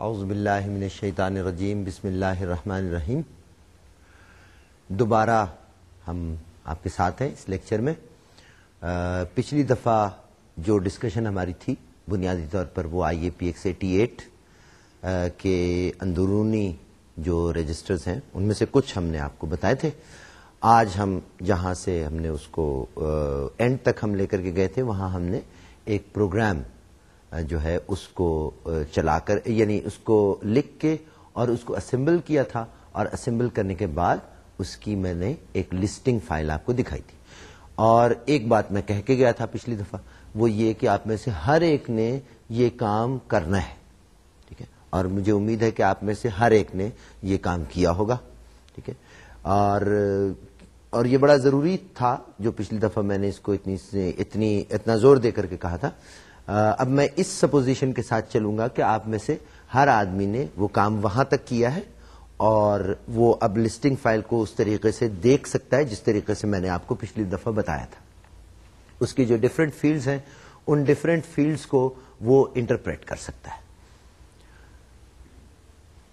اعوذ باللہ من الشیطان الرجیم، بسم اللہ الرحمن الرحیم۔ دوبارہ ہم آپ کے ساتھ ہیں اس لیکچر میں۔ پچھلی دفعہ جو ڈسکشن ہماری تھی، بنیادی طور پر وہ I A P X eighty eight کے اندرونی جو رجسٹرز ہیں، ان میں سے کچھ ہم نے آپ کو بتائے تھے۔ آج ہم جہاں سے ہم نے اس کو اینڈ تک ہم لے کر کے گئے تھے، وہاں ہم نے ایک پروگرام جو ہے اس کو چلا کر یعنی اس کو لکھ کے اور اس کو اسمبل کیا تھا اور اسمبل کرنے کے بعد اس کی میں نے ایک لسٹنگ فائل آپ کو دکھائی تھی۔ اور ایک بات میں کہہ کے گیا تھا پچھلی دفعہ، وہ یہ کہ آپ میں سے ہر ایک نے یہ کام کرنا ہے، ٹھیک ہے؟ اور مجھے امید ہے کہ آپ میں سے ہر ایک نے یہ کام کیا ہوگا، ٹھیک ہے؟ اور اور یہ بڑا ضروری تھا جو پچھلی دفعہ میں نے اس کو اتنی اتنی، اتنا زور دے کر کے کہا تھا۔ اب میں اس سپوزیشن کے ساتھ چلوں گا کہ آپ میں سے ہر آدمی نے وہ کام وہاں تک کیا ہے اور وہ اب لسٹنگ فائل کو اس طریقے سے دیکھ سکتا ہے جس طریقے سے میں نے آپ کو پچھلی دفعہ بتایا تھا۔ اس کی جو ڈفرینٹ فیلڈز ہیں، ان ڈفرینٹ فیلڈز کو وہ انٹرپریٹ کر سکتا ہے۔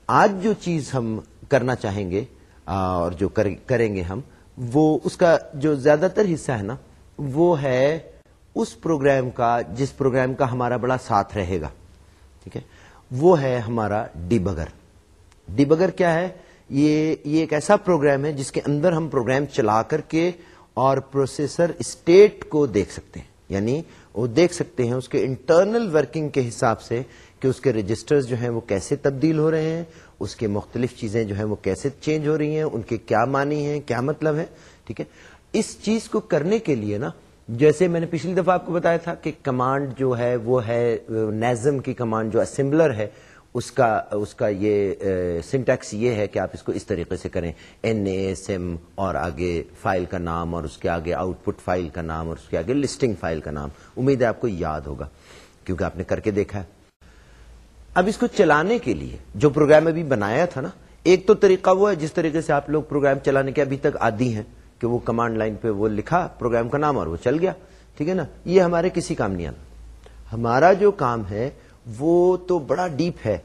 آج جو چیز ہم کرنا چاہیں گے اور جو کریں گے ہم، وہ اس کا جو زیادہ تر حصہ ہے نا، وہ ہے اس پروگرام کا، جس پروگرام کا ہمارا بڑا ساتھ رہے گا، ٹھیک ہے؟ وہ ہے ہمارا ڈیبگر۔ ڈیبگر کیا ہے؟ یہ یہ ایک ایسا پروگرام ہے جس کے اندر ہم پروگرام چلا کر کے اور پروسیسر اسٹیٹ کو دیکھ سکتے ہیں۔ یعنی وہ دیکھ سکتے ہیں اس کے انٹرنل ورکنگ کے حساب سے کہ اس کے رجسٹر جو ہیں وہ کیسے تبدیل ہو رہے ہیں، اس کے مختلف چیزیں جو ہیں وہ کیسے چینج ہو رہی ہیں، ان کے کیا معنی ہیں، کیا مطلب ہے، ٹھیک ہے؟ اس چیز کو کرنے کے لیے نا جیسے میں نے پچھلی دفعہ آپ کو بتایا تھا کہ کمانڈ جو ہے، وہ ہے نیزم کی کمانڈ جو اسمبلر ہے، اس کا اس کا یہ سنٹیکس یہ ہے کہ آپ اس کو اس طریقے سے کریں۔ این اے ایس ایم اور آگے فائل کا نام اور اس کے آگے آؤٹ پٹ فائل کا نام اور اس کے آگے لسٹنگ فائل کا نام۔ امید ہے آپ کو یاد ہوگا، کیونکہ آپ نے کر کے دیکھا ہے۔ اب اس کو چلانے کے لیے جو پروگرام ابھی بنایا تھا نا، ایک تو طریقہ وہ ہے جس طریقے سے آپ لوگ پروگرام چلانے کے ابھی تک عادی ہیں۔ کہ وہ کمانڈ لائن پہ وہ لکھا پروگرام کا نام اور وہ چل گیا۔ ٹھیک ہے نا؟ یہ ہمارے کسی کام نہیں آنا ہمارا جو کام ہے، وہ تو بڑا ڈیپ ہے،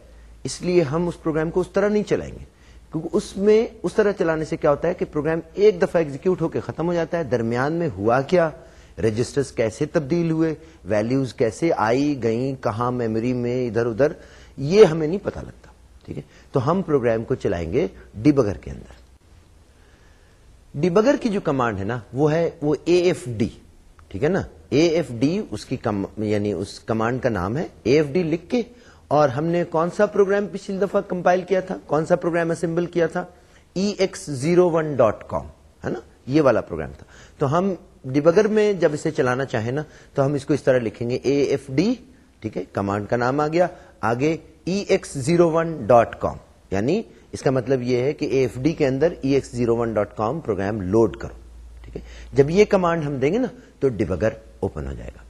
اس لیے ہم اس پروگرام کو اس طرح نہیں چلائیں گے۔ کیونکہ اس میں، اس طرح چلانے سے کیا ہوتا ہے کہ پروگرام ایک دفعہ ایگزیکیوٹ ہو کے ختم ہو جاتا ہے، درمیان میں ہوا کیا؟ رجسٹرز کیسے تبدیل ہوئے؟ ویلیوز کیسے آئی، گئیں، کہاں میموری میں، ادھر ادھر؟ یہ ہمیں نہیں پتا لگتا۔ ٹھیک ہے؟ تو ہم پروگرام کو چلائیں گے ڈیبگر کے اندر۔ ڈیبگر کی جو کمانڈ ہے نا، وہ ہے وہ اے ایف ڈی ٹھیک ہے نا؟ اے ایف ڈی اس کی کم یعنی اس کمانڈ کا نام ہے اے ایف ڈی لکھ کے، اور ہم نے کون سا پروگرام پچھلی دفعہ کمپائل کیا تھا؟ کون سا پروگرام اسمبل کیا تھا؟ E X zero one dot com ہے نا؟ یہ والا پروگرام تھا۔ تو ہم ڈیبگر میں جب اسے چلانا چاہیں نا، تو ہم اس کو اس طرح لکھیں گے اے ایف ڈی ٹھیک ہے؟ کمانڈ کا نام آ گیا، آگے E X zero one dot com یعنی اس کا مطلب یہ ہے کہ اے ایف ڈی کے اندر E X zero one dot com program load کرو، ٹھیک ہے؟ جب یہ کمانڈ ہم دیں گے نا تو ڈبگر اوپن ہو جائے گا،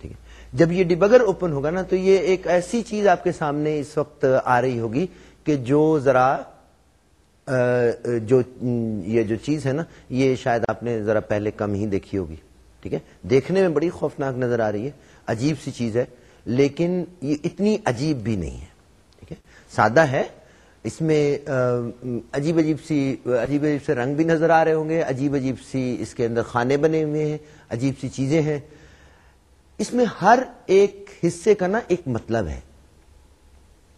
ٹھیک ہے؟ جب یہ ڈبگر اوپن ہوگا نا تو یہ ایک ایسی چیز آپ کے سامنے اس وقت آ رہی ہوگی کہ جو ذرا جو، یہ جو چیز ہے نا، یہ شاید آپ نے ذرا پہلے کم ہی دیکھی ہوگی، ٹھیک ہے؟ دیکھنے میں بڑی خوفناک نظر آ رہی ہے، عجیب سی چیز ہے، لیکن یہ اتنی عجیب بھی نہیں ہے، ٹھیک ہے؟ سادہ ہے اس میں عجیب عجیب سی، عجیب عجیب سے رنگ بھی نظر آ رہے ہوں گے، عجیب عجیب سی اس کے اندر خانے بنے ہوئے ہیں، عجیب سی چیزیں ہیں۔ اس میں ہر ایک حصے کا نا ایک مطلب ہے،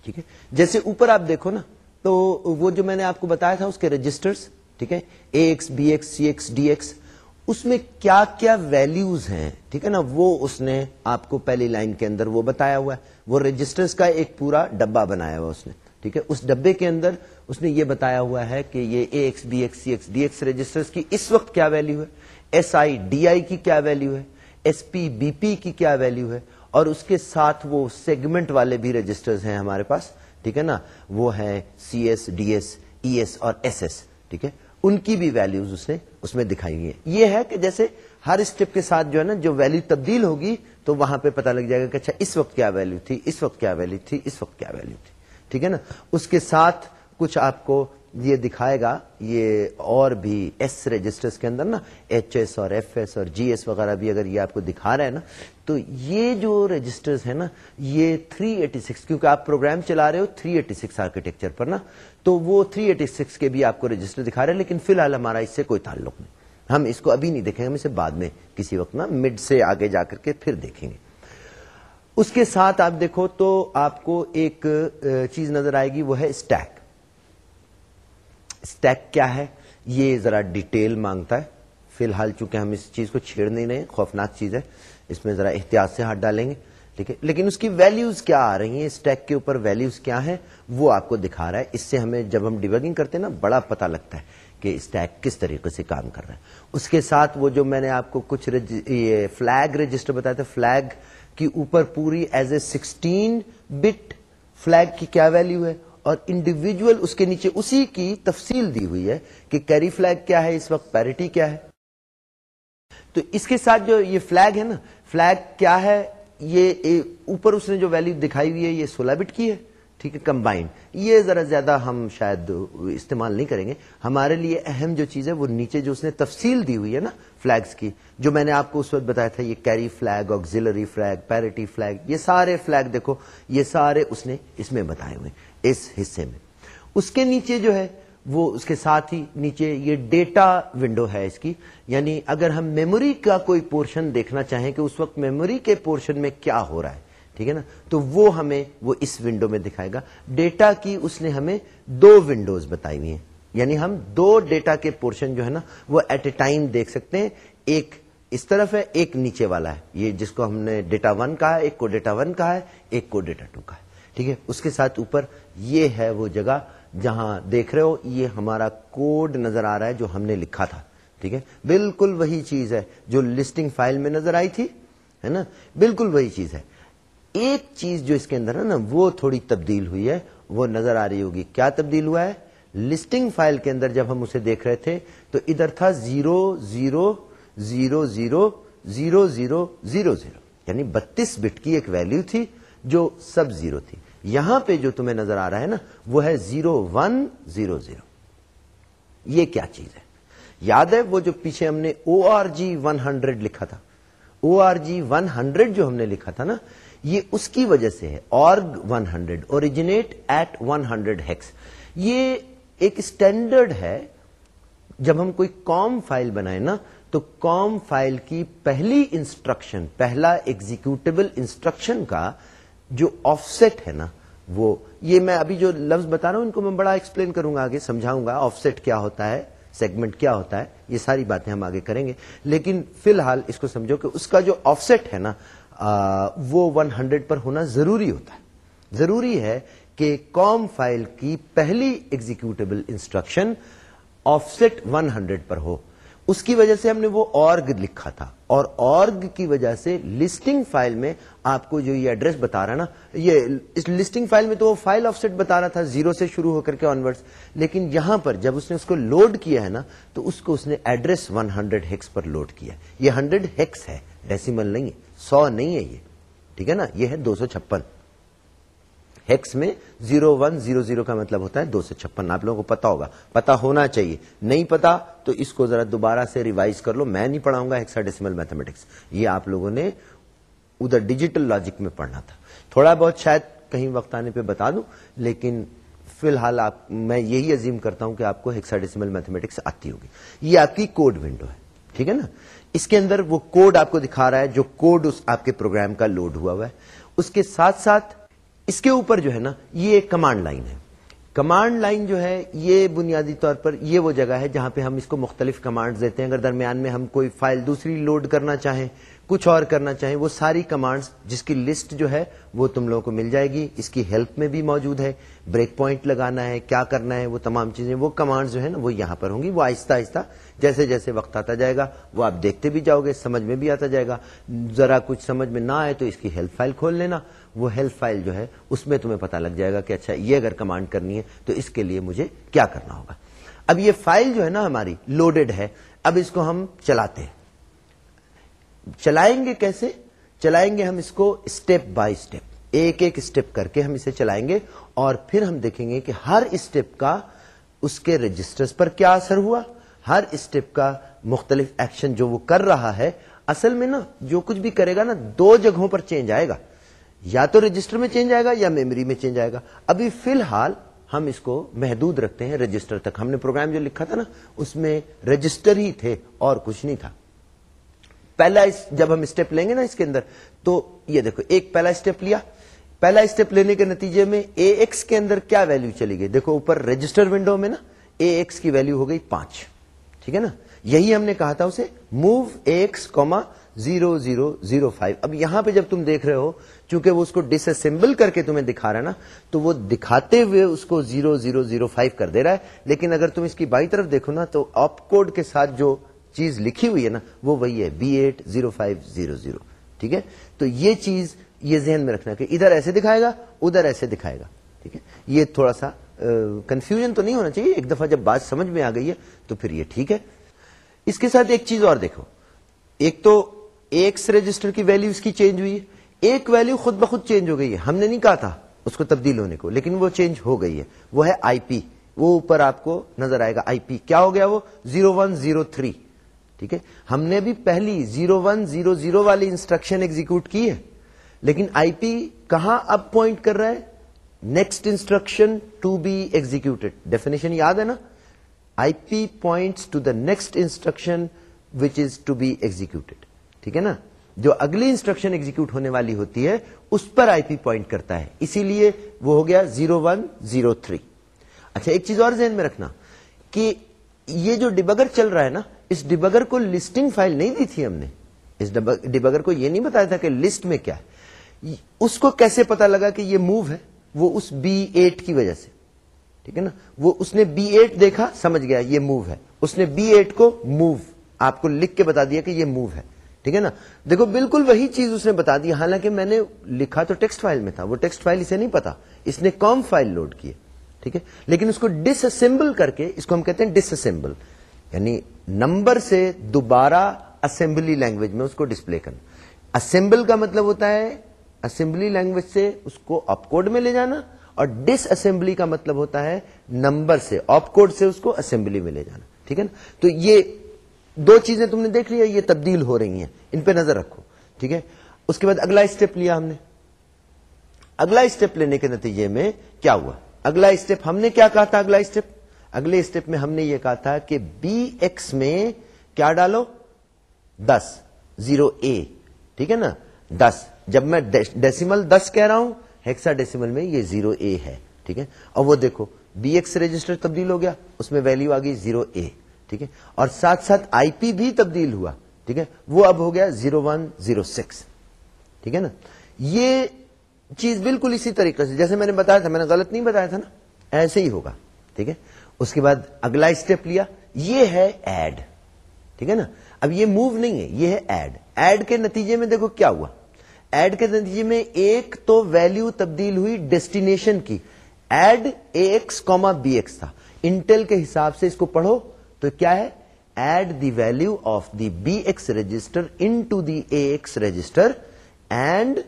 ٹھیک ہے؟ جیسے اوپر آپ دیکھو نا، تو وہ جو میں نے آپ کو بتایا تھا، اس کے رجسٹرز ٹھیک ہے؟ A X B X C X D X اس میں کیا کیا ویلیوز ہیں، ٹھیک ہے نا؟ وہ اس نے آپ کو پہلی لائن کے اندر وہ بتایا ہوا ہے۔ وہ رجسٹرز کا ایک پورا ڈبا بنایا ہوا اس نے۔ ٹھیک ہے؟ اس ڈبے کے اندر اس نے یہ بتایا ہوا ہے کہ یہ A X B X C X D X register کی اس وقت کیا ویلیو ہے؟ ایس آئی ڈی آئی کی کیا ویلیو ہے؟ ایس پی بی پی کی کیا ویلیو ہے؟ اور اس کے ساتھ وہ سیگمنٹ والے بھی رجسٹرز ہیں ہمارے پاس، ٹھیک ہے نا؟ وہ ہے C S D S E S اور ایس ایس ٹھیک ہے؟ ان کی بھی ویلیوز اس نے اس میں دکھائی ہوئی ہے یہ ہے کہ جیسے ہر اسٹیپ کے ساتھ جو ہے نا، جو ویلو تبدیل ہوگی تو وہاں پہ پتا لگ جائے گا کہ اچھا اس وقت کیا ویلو تھی، اس وقت کیا ویلو تھی، اس وقت کیا ویلو تھی۔ ٹھیک ہے نا؟ اس کے ساتھ کچھ آپ کو یہ دکھائے گا، یہ اور بھی ایس رجسٹرز کے اندر نا، ایچ ایس اور ایف ایس اور جی ایس وغیرہ بھی اگر یہ آپ کو دکھا رہا ہے نا، تو یہ جو رجسٹرز ہیں نا، یہ 386 کیونکہ آپ پروگرام چلا رہے ہو 386 آرکیٹیکچر پر نا، تو وہ 386 کے بھی آپ کو رجسٹر دکھا رہے ہیں، لیکن فی الحال ہمارا اس سے کوئی تعلق نہیں۔ ہم اس کو ابھی نہیں دیکھیں گے ہم اسے بعد میں کسی وقت نا مڈ سے آگے جا کر کے پھر دیکھیں گے۔ اس کے ساتھ آپ دیکھو تو آپ کو ایک چیز نظر آئے گی، وہ ہے اسٹیک۔ اسٹیک کیا ہے؟ یہ ذرا ڈیٹیل مانگتا ہے۔ فی الحال چونکہ ہم اس چیز کو چھیڑ نہیں رہے خوفناک چیز ہے۔ اس میں ذرا احتیاط سے ہاتھ ڈالیں گے۔ ٹھیک ہے لیکن اس کی ویلیوز کیا آ رہی ہیں؟ اسٹیک کے اوپر ویلیوز کیا ہیں؟ وہ آپ کو دکھا رہا ہے۔ اس سے ہمیں جب ہم ڈیبگنگ کرتے ہیں نا، بڑا پتا لگتا ہے کہ اسٹیک کس طریقے سے کام کر رہا ہے۔ اس کے ساتھ وہ جو میں نے آپ کو کچھ یہ فلیگ رجسٹر بتایا تھا فلیگ کی اوپر پوری as a sixteen bit flag کی کیا ویلو ہے؟ اور انڈیویجل اس کے نیچے اسی کی تفصیل دی ہوئی ہے کہ کیری فلیگ کیا ہے، اس وقت پیرٹی کیا ہے۔ تو اس کے ساتھ جو یہ فلیگ ہے نا فلیگ کیا ہے؟ یہ اوپر اس نے جو ویلو دکھائی ہوئی ہے، یہ سولہ بٹ کی ہے۔ ٹھیک ہے کمبائنڈ یہ ذرا زیادہ ہم شاید استعمال نہیں کریں گے۔ ہمارے لیے اہم جو چیز ہے، وہ نیچے جو اس نے تفصیل دی ہوئی ہے نا فلیگز کی، جو میں نے آپ کو اس وقت بتایا تھا، یہ carry flag auxiliary flag parity flag یہ سارے فلیگ دیکھو، یہ سارے اس نے اس میں بتائے ہوئے اس حصے میں۔ اس کے نیچے جو ہے، وہ اس کے ساتھ ہی نیچے یہ ڈیٹا ونڈو ہے اس کی۔ یعنی اگر ہم میموری کا کوئی پورشن دیکھنا چاہیں کہ اس وقت میموری کے پورشن میں کیا ہو رہا ہے ٹھیک ہے نا؟ تو وہ ہمیں وہ اس ونڈو میں دکھائے گا۔ ڈیٹا کی اس نے ہمیں دو ونڈوز بتائی ہوئی ہیں۔ یعنی ہم دو ڈیٹا کے پورشن جو ہے نا، وہ ایٹ اے ٹائم دیکھ سکتے ہیں۔ ایک اس طرف ہے، ایک نیچے والا ہے۔ یہ جس کو ہم نے ڈیٹا ون کہا ہے، ایک کو ڈیٹا ون کہا ہے، ایک کو ڈیٹا ٹو کہا ہے۔ ٹھیک ہے؟ اس کے ساتھ اوپر یہ ہے وہ جگہ جہاں دیکھ رہے ہو، یہ ہمارا کوڈ نظر آ رہا ہے جو ہم نے لکھا تھا۔ ٹھیک ہے؟ بالکل وہی چیز ہے جو لسٹنگ فائل میں نظر آئی تھی، ہے نا؟ بالکل وہی چیز ہے۔ ایک چیز جو اس کے اندر ہے نا، وہ تھوڑی تبدیل ہوئی ہے، وہ نظر آ رہی ہوگی۔ کیا تبدیل ہوا ہے؟ لسٹنگ فائل کے اندر جب ہم اسے دیکھ رہے تھے، تو ادھر تھا zero zero zero zero zero zero zero zero. یعنی بتیس بٹ کی ایک ویلو تھی جو سب زیرو تھی۔ یہاں پہ جو تمہیں نظر آ رہا ہے نا، وہ ہے زیرو، ون، زیرو زیرو۔ یہ کیا چیز ہے؟ یاد ہے وہ جو پیچھے ہم نے O R G one hundred لکھا تھا۔ O R G one hundred جو ہم نے لکھا تھا نا یہ اس کی وجہ سے ہے org one hundred originate at one hundred hex یہ ایک اسٹینڈرڈ ہے، جب ہم کوئی کام فائل بنائے نا، تو کام فائل کی پہلی انسٹرکشن پہلا ایگزیکٹبل انسٹرکشن کا جو آف سیٹ ہے نا، وہ، یہ میں ابھی جو لفظ بتا رہا ہوں، ان کو میں بڑا ایکسپلین کروں گا آگے، سمجھاؤں گا آف سیٹ کیا ہوتا ہے سیگمنٹ کیا ہوتا ہے، یہ ساری باتیں ہم آگے کریں گے۔ لیکن فی الحال اس کو سمجھو کہ اس کا جو آف سیٹ ہے نا وہ ون ہنڈریڈ پر ہونا ضروری ہوتا ہے۔ ضروری ہے کہ کام فائل کی پہلی executable instruction offset one hundred پر ہو۔ اس کی وجہ سے ہم نے وہ آرگ لکھا تھا۔ اور آرگ کی وجہ سے لسٹنگ فائل میں آپ کو جو یہ ایڈریس بتا رہا نا، یہ اس لسٹنگ فائل میں تو وہ فائل آف سیٹ بتا رہا تھا زیرو سے شروع ہو کر کے آنورڈ لیکن یہاں پر جب اس نے اس کو لوڈ کیا ہے نا، تو اس کو اس نے ایڈریس ون ہنڈریڈ ہیکس پر لوڈ کیا یہ ہنڈریڈ ہیکس ہے۔ ڈیسیمل نہیں ہے۔ سو نہیں ہے یہ۔ ٹھیک ہے نا؟ یہ ہے دو سو چھپن۔ ہیکس میں زیرو ون زیرو زیرو کا مطلب ہوتا ہے دو سو چھپن۔ آپ لوگوں کو پتا ہوگا۔ پتا ہونا چاہیے۔ نہیں پتا تو اس کو ذرا دوبارہ سے ریوائز کر لو۔ میں نہیں پڑھاؤں گا ہیکسا ڈیسیمل میتھمیٹکس۔ یہ آپ لوگوں نے ادھر ڈیجیٹل لاجک میں پڑھنا تھا۔ تھوڑا بہت شاید کہیں وقت آنے پہ بتا دوں، لیکن فی الحال آپ، میں یہی عظیم کرتا ہوں کہ آپ کو ہیکسا ڈیسیمل میتھمیٹکس آتی ہوگی۔ یہ آپ کی کوڈ ونڈو ہے۔ ٹھیک ہے نا؟ اس کے اندر وہ کوڈ آپ کو دکھا رہا ہے، جو کوڈ اس آپ کے پروگرام کا لوڈ ہوا ہوا ہے۔ اس کے ساتھ ساتھ اس کے اوپر جو ہے نا، یہ ایک کمانڈ لائن ہے۔ کمانڈ لائن جو ہے، یہ بنیادی طور پر یہ وہ جگہ ہے جہاں پہ ہم اس کو مختلف کمانڈ دیتے ہیں۔ اگر درمیان میں ہم کوئی فائل دوسری لوڈ کرنا چاہیں کچھ اور کرنا چاہیں، وہ ساری کمانڈز جس کی لسٹ جو ہے، وہ تم لوگوں کو مل جائے گی۔ اس کی ہیلپ میں بھی موجود ہے۔ بریک پوائنٹ لگانا ہے، کیا کرنا ہے، وہ تمام چیزیں۔ وہ کمانڈز جو ہے نا، وہ یہاں پر ہوں گی۔ وہ آہستہ آہستہ، جیسے جیسے وقت آتا جائے گا، وہ آپ دیکھتے بھی جاؤ گے، سمجھ میں بھی آتا جائے گا۔ ذرا کچھ سمجھ میں نہ آئے تو اس کی ہیلپ فائل کھول لینا۔ وہ ہیلپ فائل جو ہے، اس میں تمہیں پتا لگ جائے گا کہ اچھا یہ اگر کمانڈ کرنی ہے، تو اس کے لیے مجھے کیا کرنا ہوگا۔ اب یہ فائل جو ہے نا ہماری لوڈیڈ ہے، اب اس کو ہم چلاتے ہیں۔ چلائیں گے کیسے؟ چلائیں گے ہم اس کو اسٹیپ بائی اسٹیپ ایک ایک اسٹیپ کر کے ہم اسے چلائیں گے اور پھر ہم دیکھیں گے کہ ہر اسٹیپ کا اس کے رجسٹر پر کیا اثر ہوا، ہر اسٹیپ کا مختلف ایکشن جو وہ کر رہا ہے، اصل میں نا جو کچھ بھی کرے گا نا دو جگہوں پر چینج آئے گا۔ یا تو رجسٹر میں چینج آئے گا یا میموری میں چینج آئے گا۔ ابھی فی الحال ہم اس کو محدود رکھتے ہیں رجسٹر تک۔ ہم نے پروگرام جو لکھا تھا نا، اس میں رجسٹر ہی تھے اور کچھ نہیں تھا۔ پہلا جب ہم اسٹیپ لیں گے نا اس کے اندر، تو یہ دیکھو، ایک پہلا اسٹیپ لیا۔ پہلا اسٹیپ لینے کے نتیجے میں اے ایکس کے اندر کیا ویلو چلی گئی؟ دیکھو، اوپر رجسٹر ونڈو میں نا اے ایکس کی ویلو ہو گئی پانچ۔ ٹھیک ہے نا؟ یہی ہم نے کہا تھا اسے move A X comma zero zero zero five اب یہاں پہ جب تم دیکھ رہے ہو، چونکہ وہ اس کو ڈس اسمبل کر کے تمہیں دکھا رہا ہے نا، تو وہ دکھاتے ہوئے اس کو زیرو زیرو زیرو فائیو کر دے رہا ہے۔ لیکن اگر تم اس کی بائی طرف دیکھو نا، تو آپ کوڈ کے ساتھ جو چیز لکھی ہوئی ہے نا، وہ وہی ہے B eight zero five zero zero ٹھیک ہے؟ تو یہ چیز یہ ذہن میں رکھنا کہ ادھر ایسے دکھائے گا، ادھر ایسے دکھائے گا، ٹھیک ہے؟ یہ تھوڑا سا کنفیوژن تو نہیں ہونا چاہیے، ایک دفعہ جب بات سمجھ میں آ گئی ہے تو پھر یہ ٹھیک ہے۔ اس کے ساتھ ایک چیز اور دیکھو۔ ایک تو ایکس رجسٹر کی ویلو اس کی چینج ہوئی ہے۔ ایک ویلو خود بخود چینج ہو گئی ہے۔ ہم نے نہیں کہا تھا اس کو تبدیل ہونے کو، لیکن وہ چینج ہو گئی ہے۔ وہ ہے آئی پی وہ اوپر آپ کو نظر آئے گا آئی پی کیا ہو گیا وہ؟ زیرو ون زیرو تھری ٹھیک ہے؟ ہم نے بھی پہلی زیرو ون زیرو زیرو والی انسٹرکشن ایگزیکٹ کی ہے، لیکن آئی پی کہاں اب پوائنٹ کر رہا ہے؟ Next instruction to be executed definition یاد ہے نا؟ I P points to the next instruction which is to be executed ٹھیک ہے نا؟ جو اگلی انسٹرکشن ایگزیکیوٹ ہونے والی ہوتی ہے، اس پر آئی پی پوائنٹ کرتا ہے۔ اسی لیے وہ ہو گیا زیرو ون زیرو تھری۔ اچھا ایک چیز اور ذہن میں رکھنا کہ یہ جو ڈبگر چل رہا ہے نا اس ڈبگر کو لسٹنگ فائل نہیں دی تھی ہم نے۔ اس ڈبگر کو یہ نہیں بتایا تھا کہ لسٹ میں کیا ہے۔ اس کو کیسے پتا لگا کہ یہ موو ہے؟ وہ اس بی ایٹ کی وجہ سے۔ ٹھیک ہے نا؟ وہ اس نے بی ایٹ دیکھا، سمجھ گیا یہ موو ہے۔ اس نے بی ایٹ کو موو، آپ کو لکھ کے بتا دیا کہ یہ موو ہے۔ ٹھیک ہے نا؟ دیکھو، بالکل وہی چیز اس نے بتا دی۔ حالانکہ میں نے لکھا تو ٹیکسٹ فائل میں تھا۔ وہ ٹیکسٹ فائل اسے نہیں پتا۔ اس نے کام فائل لوڈ کی ٹھیک ہے؟ لیکن اس کو ڈس اسمبل کر کے، اس کو ہم کہتے ہیں ڈس اسمبل یعنی نمبر سے دوبارہ اسمبلی لینگویج میں اس کو ڈسپلے کرنا۔ اسمبل کا مطلب ہوتا ہے اسمبلی لینگویج سے اس کو اپ کوڈ میں لے جانا اور ڈس اسمبلی کا مطلب ہوتا ہے نمبر سے آپ کوڈ سے اس کو اسمبلی میں لے جانا۔ ٹھیک ہے نا؟ تو یہ دو چیزیں تم نے دیکھ لی ہے یہ تبدیل ہو رہی ہیں۔ ان پہ نظر رکھو۔ ٹھیک ہے؟ اس کے بعد اگلا اسٹیپ لیا ہم نے۔ اگلا اسٹیپ لینے کے نتیجے میں کیا ہوا؟ اگلا اسٹیپ ہم نے کیا کہا تھا اگلا اسٹیپ اگلے اسٹیپ میں ہم نے یہ کہا تھا کہ بی ایکس میں کیا ڈالو؟ دس، زیرو اے ٹھیک ہے نا؟ دس۔ جب میں ڈیسیمل دس کہہ رہا ہوں ہیکسا ڈیسیمل میں یہ زیرو اے ہے، ٹھیک ہے؟ اور وہ دیکھو بی ایکس رجسٹر تبدیل ہو گیا، اس میں ویلو آ گئی زیرو اے ٹھیک ہے؟ اور ساتھ ساتھ آئی پی بھی تبدیل ہوا، ٹھیک ہے؟ وہ اب ہو گیا زیرو ون، زیرو سکس، ٹھیک ہے نا؟ یہ چیز بالکل اسی طریقے سے، جیسے میں نے بتایا تھا، میں نے غلط نہیں بتایا تھا نا؟ ایسے ہی ہوگا، ٹھیک ہے؟ اس کے بعد اگلا اسٹیپ لیا، یہ ہے ایڈ ٹھیک ہے نا؟ اب یہ موو نہیں ہے، یہ ہے ایڈ ایڈ کے نتیجے میں دیکھو کیا ہوا۔ ایڈ کے نتیجے میں ایک تو ویلو تبدیل ہوئی ڈیسٹینیشن کی۔ Add A X comma B X تھا۔ انٹل کے حساب سے اس کو پڑھو تو کیا ہے؟ Add the value of the B X register into the A X register and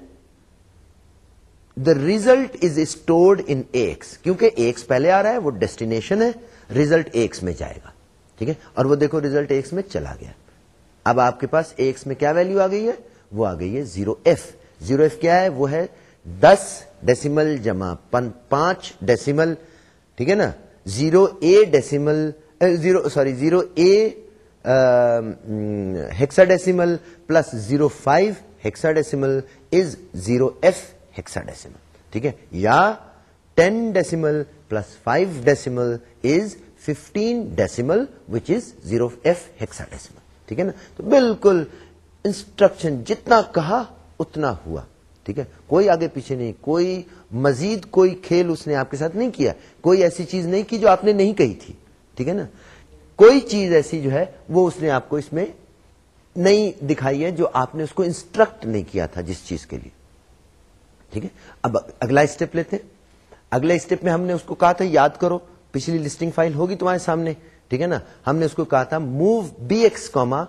the result is stored in X کیونکہ ایکس پہلے آ رہا ہے، وہ ڈیسٹینیشن ہے ریزلٹ ایکس میں جائے گا۔ ٹھیک ہے؟ اور وہ دیکھو ریزلٹ ایکس میں چلا گیا۔ اب آپ کے پاس ایکس میں کیا ویلو آ گئی ہے؟ وہ آ گئی ہے زیرو ایف زیرو ایف کیا ہے؟ وہ ہے دس ڈیسیمل جمع پانچ ڈیسیمل ٹھیک ہے نا؟ Zero A decimal zero sorry zero A hexadecimal plus zero five hexadecimal is zero F hexadecimal ٹھیک ہے؟ یا ten decimal plus five decimal is fifteen decimal which is zero F hexadecimal ٹھیک ہے نا؟ تو بالکل انسٹرکشن جتنا کہا اتنا ہوا. ٹھیک ہے؟ کوئی آگے پیچھے نہیں. کوئی مزید کوئی کھیل اس نے آپ کے ساتھ نہیں کیا. کوئی ایسی چیز نہیں کی جو آپ نے نہیں کہی تھی. ٹھیک ہے نا؟ کوئی چیز ایسی جو ہے وہ اس نے آپ کو اس میں نہیں دکھائی ہے جو آپ نے اس کو انسٹرکٹ نہیں کیا تھا جس چیز کے لیے. ٹھیک ہے؟ اب اگلا اسٹیپ لیتے اگلے اسٹیپ میں ہم نے اس کو کہا تھا، یاد کرو، پچھلی لسٹنگ فائل ہوگی تمہارے سامنے، ٹھیک ہے نا؟ ہم نے اس کو کہا تھا move B X comma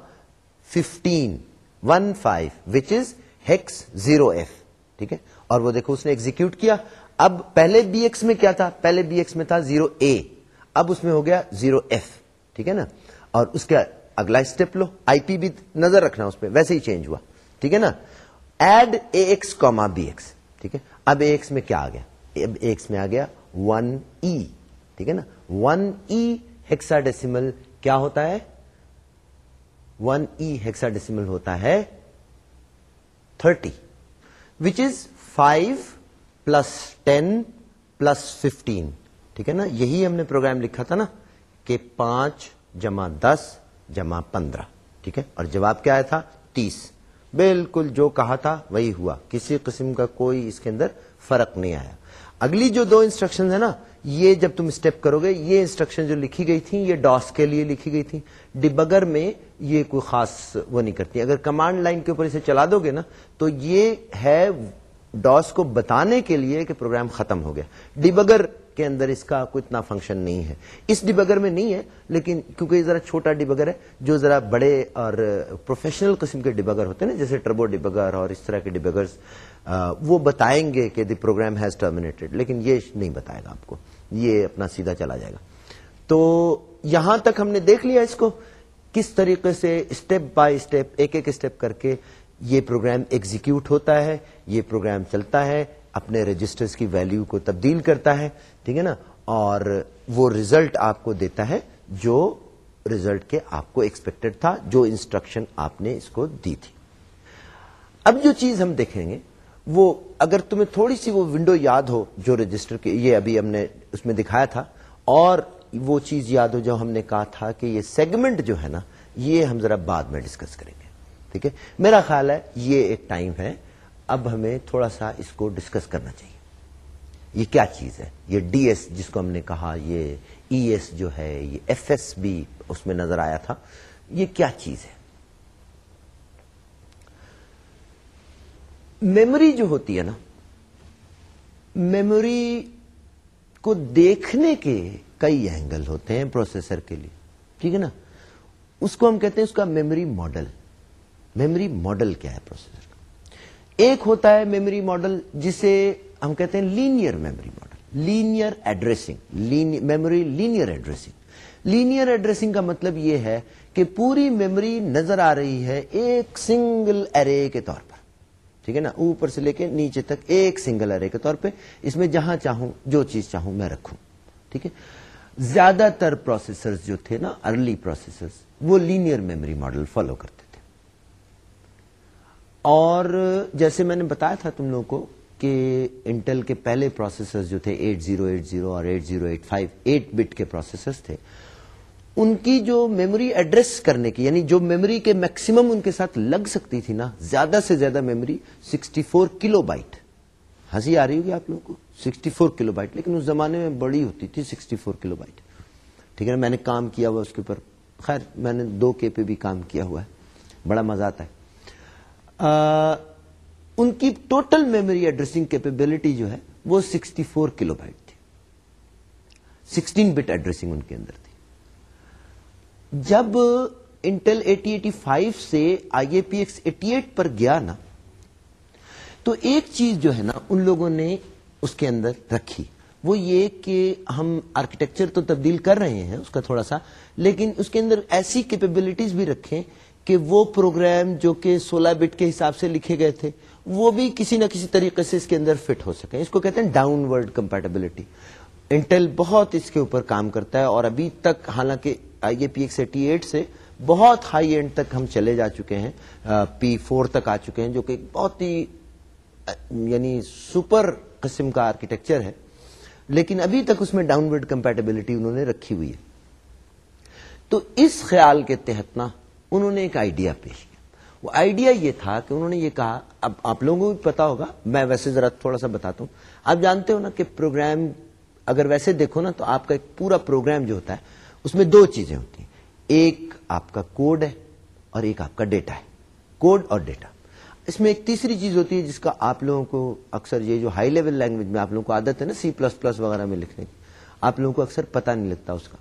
fifteen one five which is hex zero F ٹھیک ہے؟ اور وہ دیکھو، اس نے ایگزیکیوٹ کیا۔ اب پہلے بی ایکس میں کیا تھا؟ پہلے بی ایکس میں تھا زیرو اے اب اس میں ہو گیا زیرو ایف ٹھیک ہے نا؟ اور اس کا اگلا اسٹیپ لو۔ آئی پی بھی نظر رکھنا اس پہ، ویسے ہی چینج ہوا، ٹھیک ہے نا؟ Add A X comma B X ٹھیک ہے؟ اب ایکس میں کیا آ گیا؟ اب ایکس میں آ گیا ون ای، ٹھیک ہے نا؟ ون ای ہیکسا ڈیسیمل کیا ہوتا ہے؟ ون ای ہیکسا ڈیسیمل ہوتا ہے thirty, which is five plus ten plus fifteen, ٹھیک ہے نا؟ یہی ہم نے پروگرام لکھا تھا نا کہ پانچ جمع دس جمع پندرہ، ٹھیک ہے؟ اور جواب کیا آیا تھا؟ تیس۔ بالکل جو کہا تھا وہی ہوا۔ کسی قسم کا کوئی اس کے اندر فرق نہیں آیا۔ اگلی جو دو انسٹرکشن ہے نا، یہ جب تم اسٹیپ کرو گے، یہ انسٹرکشن جو لکھی گئی تھی یہ ڈاس کے لیے لکھی گئی تھی ڈبگر میں یہ کوئی خاص وہ نہیں کرتی۔ اگر کمانڈ لائن کے اوپر اسے چلا دو گے نا، تو یہ ہے ڈاس کو بتانے کے لیے کہ پروگرام ختم ہو گیا۔ ڈبگر کے اندر اس کا کوئی اتنا فنکشن نہیں ہے۔ اس ڈبگر میں نہیں ہے، لیکن کیونکہ یہ ذرا چھوٹا ڈبگر ہے، جو ذرا بڑے اور پروفیشنل قسم کے ڈبگر ہوتے ہیں نا، جیسے ٹربو ڈبگر اور اس طرح کے ڈبگر وہ بتائیں گے کہ دی پروگرام ہیز ٹرمینیٹڈ لیکن یہ نہیں بتائے گا آپ کو۔ یہ اپنا سیدھا چلا جائے گا۔ تو یہاں تک ہم نے دیکھ لیا اس کو، کس طریقے سے اسٹیپ بائی اسٹیپ ایک ایک اسٹیپ کر کے یہ پروگرام ایگزیکیوٹ ہوتا ہے، یہ پروگرام چلتا ہے، اپنے رجسٹرز کی ویلیو کو تبدیل کرتا ہے۔ ٹھیک ہے نا؟ اور وہ ریزلٹ آپ کو دیتا ہے جو ریزلٹ کے آپ کو ایکسپیکٹڈ تھا، جو انسٹرکشن آپ نے اس کو دی تھی۔ اب جو چیز ہم دیکھیں گے، وہ اگر تمہیں تھوڑی سی وہ ونڈو یاد ہو جو رجسٹر کے یہ ابھی ہم نے اس میں دکھایا تھا، اور وہ چیز یاد ہو جو ہم نے کہا تھا کہ یہ سیگمنٹ جو ہے نا، یہ ہم ذرا بعد میں ڈسکس کریں گے۔ ٹھیک ہے؟ میرا خیال ہے یہ ایک ٹائم ہے۔ اب ہمیں تھوڑا سا اس کو ڈسکس کرنا چاہیے۔ یہ کیا چیز ہے؟ یہ ڈی ایس جس کو ہم نے کہا، یہ ای ایس جو ہے، یہ ایف ایس بھی اس میں نظر آیا تھا، یہ کیا چیز ہے؟ میموری جو ہوتی ہے نا، میموری کو دیکھنے کے کئی اینگل ہوتے ہیں پروسیسر کے لیے، ٹھیک ہے نا؟ اس کو ہم کہتے ہیں اس کا میموری ماڈل۔ میموری ماڈل کیا ہے پروسیسر؟ ایک ہوتا ہے میموری ماڈل جسے ہم کہتے ہیں linear memory model linear addressing memory linear addressing linear addressing کا مطلب یہ ہے کہ پوری میموری نظر آ رہی ہے ایک سنگل ارے کے طور پر. ٹھیک ہے نا؟ اوپر سے لے کے نیچے تک ایک سنگل ارے کے طور پہ. اس میں جہاں چاہوں، جو چیز چاہوں میں رکھوں. ٹھیک ہے؟ زیادہ تر پروسیسر جو تھے نا ارلی پروسیسر وہ لینئر میموری ماڈل فالو کرتے تھے. اور جیسے میں نے بتایا تھا تم لوگوں کو کہ انٹل کے پہلے پروسیسر جو تھے ایٹ زیرو ایٹ زیرو اور eight zero eight five eight bit کے پروسیسر تھے، ان کی جو میموری ایڈریس کرنے کی یعنی جو میموری کے میکسیمم ان کے ساتھ لگ سکتی تھی نا، زیادہ سے زیادہ memory sixty four kilobyte ہنسی آ رہی ہوگی آپ لوگوں کو؟ سکسٹی فور کلو بائٹ لیکن اس زمانے میں بڑی ہوتی تھی سکسٹی فور کلو بائٹ ٹھیک ہے نا، میں نے کام کیا ہوا اس کے اوپر۔ خیر، میں نے دو کے پہ بھی کام کیا ہوا ہے۔ بڑا مزہ آتا ہے۔ ان کی ٹوٹل میموری ایڈریسنگ کیپیبلٹی جو ہے وہ سکسٹی فور کلو بائٹ تھی۔ سکسٹین بٹ ایڈریسنگ ان کے اندر تھی۔ جب انٹل ایٹی ایٹی فائیو سے I A P X eighty eight پر گیا نا، تو ایک چیز جو ہے نا، ان لوگوں نے اس کے اندر رکھی۔ وہ یہ کہ ہم آرکیٹیکچر تو تبدیل کر رہے ہیں، اس کا تھوڑا سا، لیکن اس کے اندر ایسی کیپیبلٹیز بھی رکھیں کہ وہ پروگرام جو کہ سولہ بٹ کے حساب سے لکھے گئے تھے، وہ بھی کسی نہ کسی طریقے سے اس کے اندر فٹ ہو سکے۔ اس کو کہتے ہیں ڈاؤن ورڈ کمپیٹیبلٹی انٹل بہت اس کے اوپر کام کرتا ہے اور ابھی تک حالانکہ I A P X eighty eight سے بہت ہائی اینڈ تک ہم چلے جا چکے ہیں پی فور تک آ چکے ہیں، جو کہ بہت ہی یعنی سپر قسم کا آرکیٹیکچر ہے۔ لیکن ابھی تک اس میں ڈاؤن ورڈ کمپیٹیبلٹی انہوں نے رکھی ہوئی ہے۔ تو اس خیال کے تحت نا انہوں نے ایک آئیڈیا پیش کیا۔ وہ آئیڈیا یہ تھا کہ انہوں نے یہ کہا، اب آپ لوگوں کو بھی پتا ہوگا، میں ویسے ذرا تھوڑا سا بتاتا ہوں۔ آپ جانتے ہو نا کہ پروگرام اگر ویسے دیکھو نا تو آپ کا ایک پورا پروگرام جو ہوتا ہے، اس میں دو چیزیں ہوتی ہیں۔ ایک آپ کا کوڈ ہے اور ایک آپ کا ڈیٹا ہے۔ کوڈ اور ڈیٹا اس میں ایک تیسری چیز ہوتی ہے جس کا آپ لوگوں کو اکثر یہ جو ہائی لیول لینگویج میں آپ لوگوں کو عادت ہے نا سی پلس پلس وغیرہ میں لکھنے کی، آپ لوگوں کو اکثر پتا نہیں لگتا اس کا۔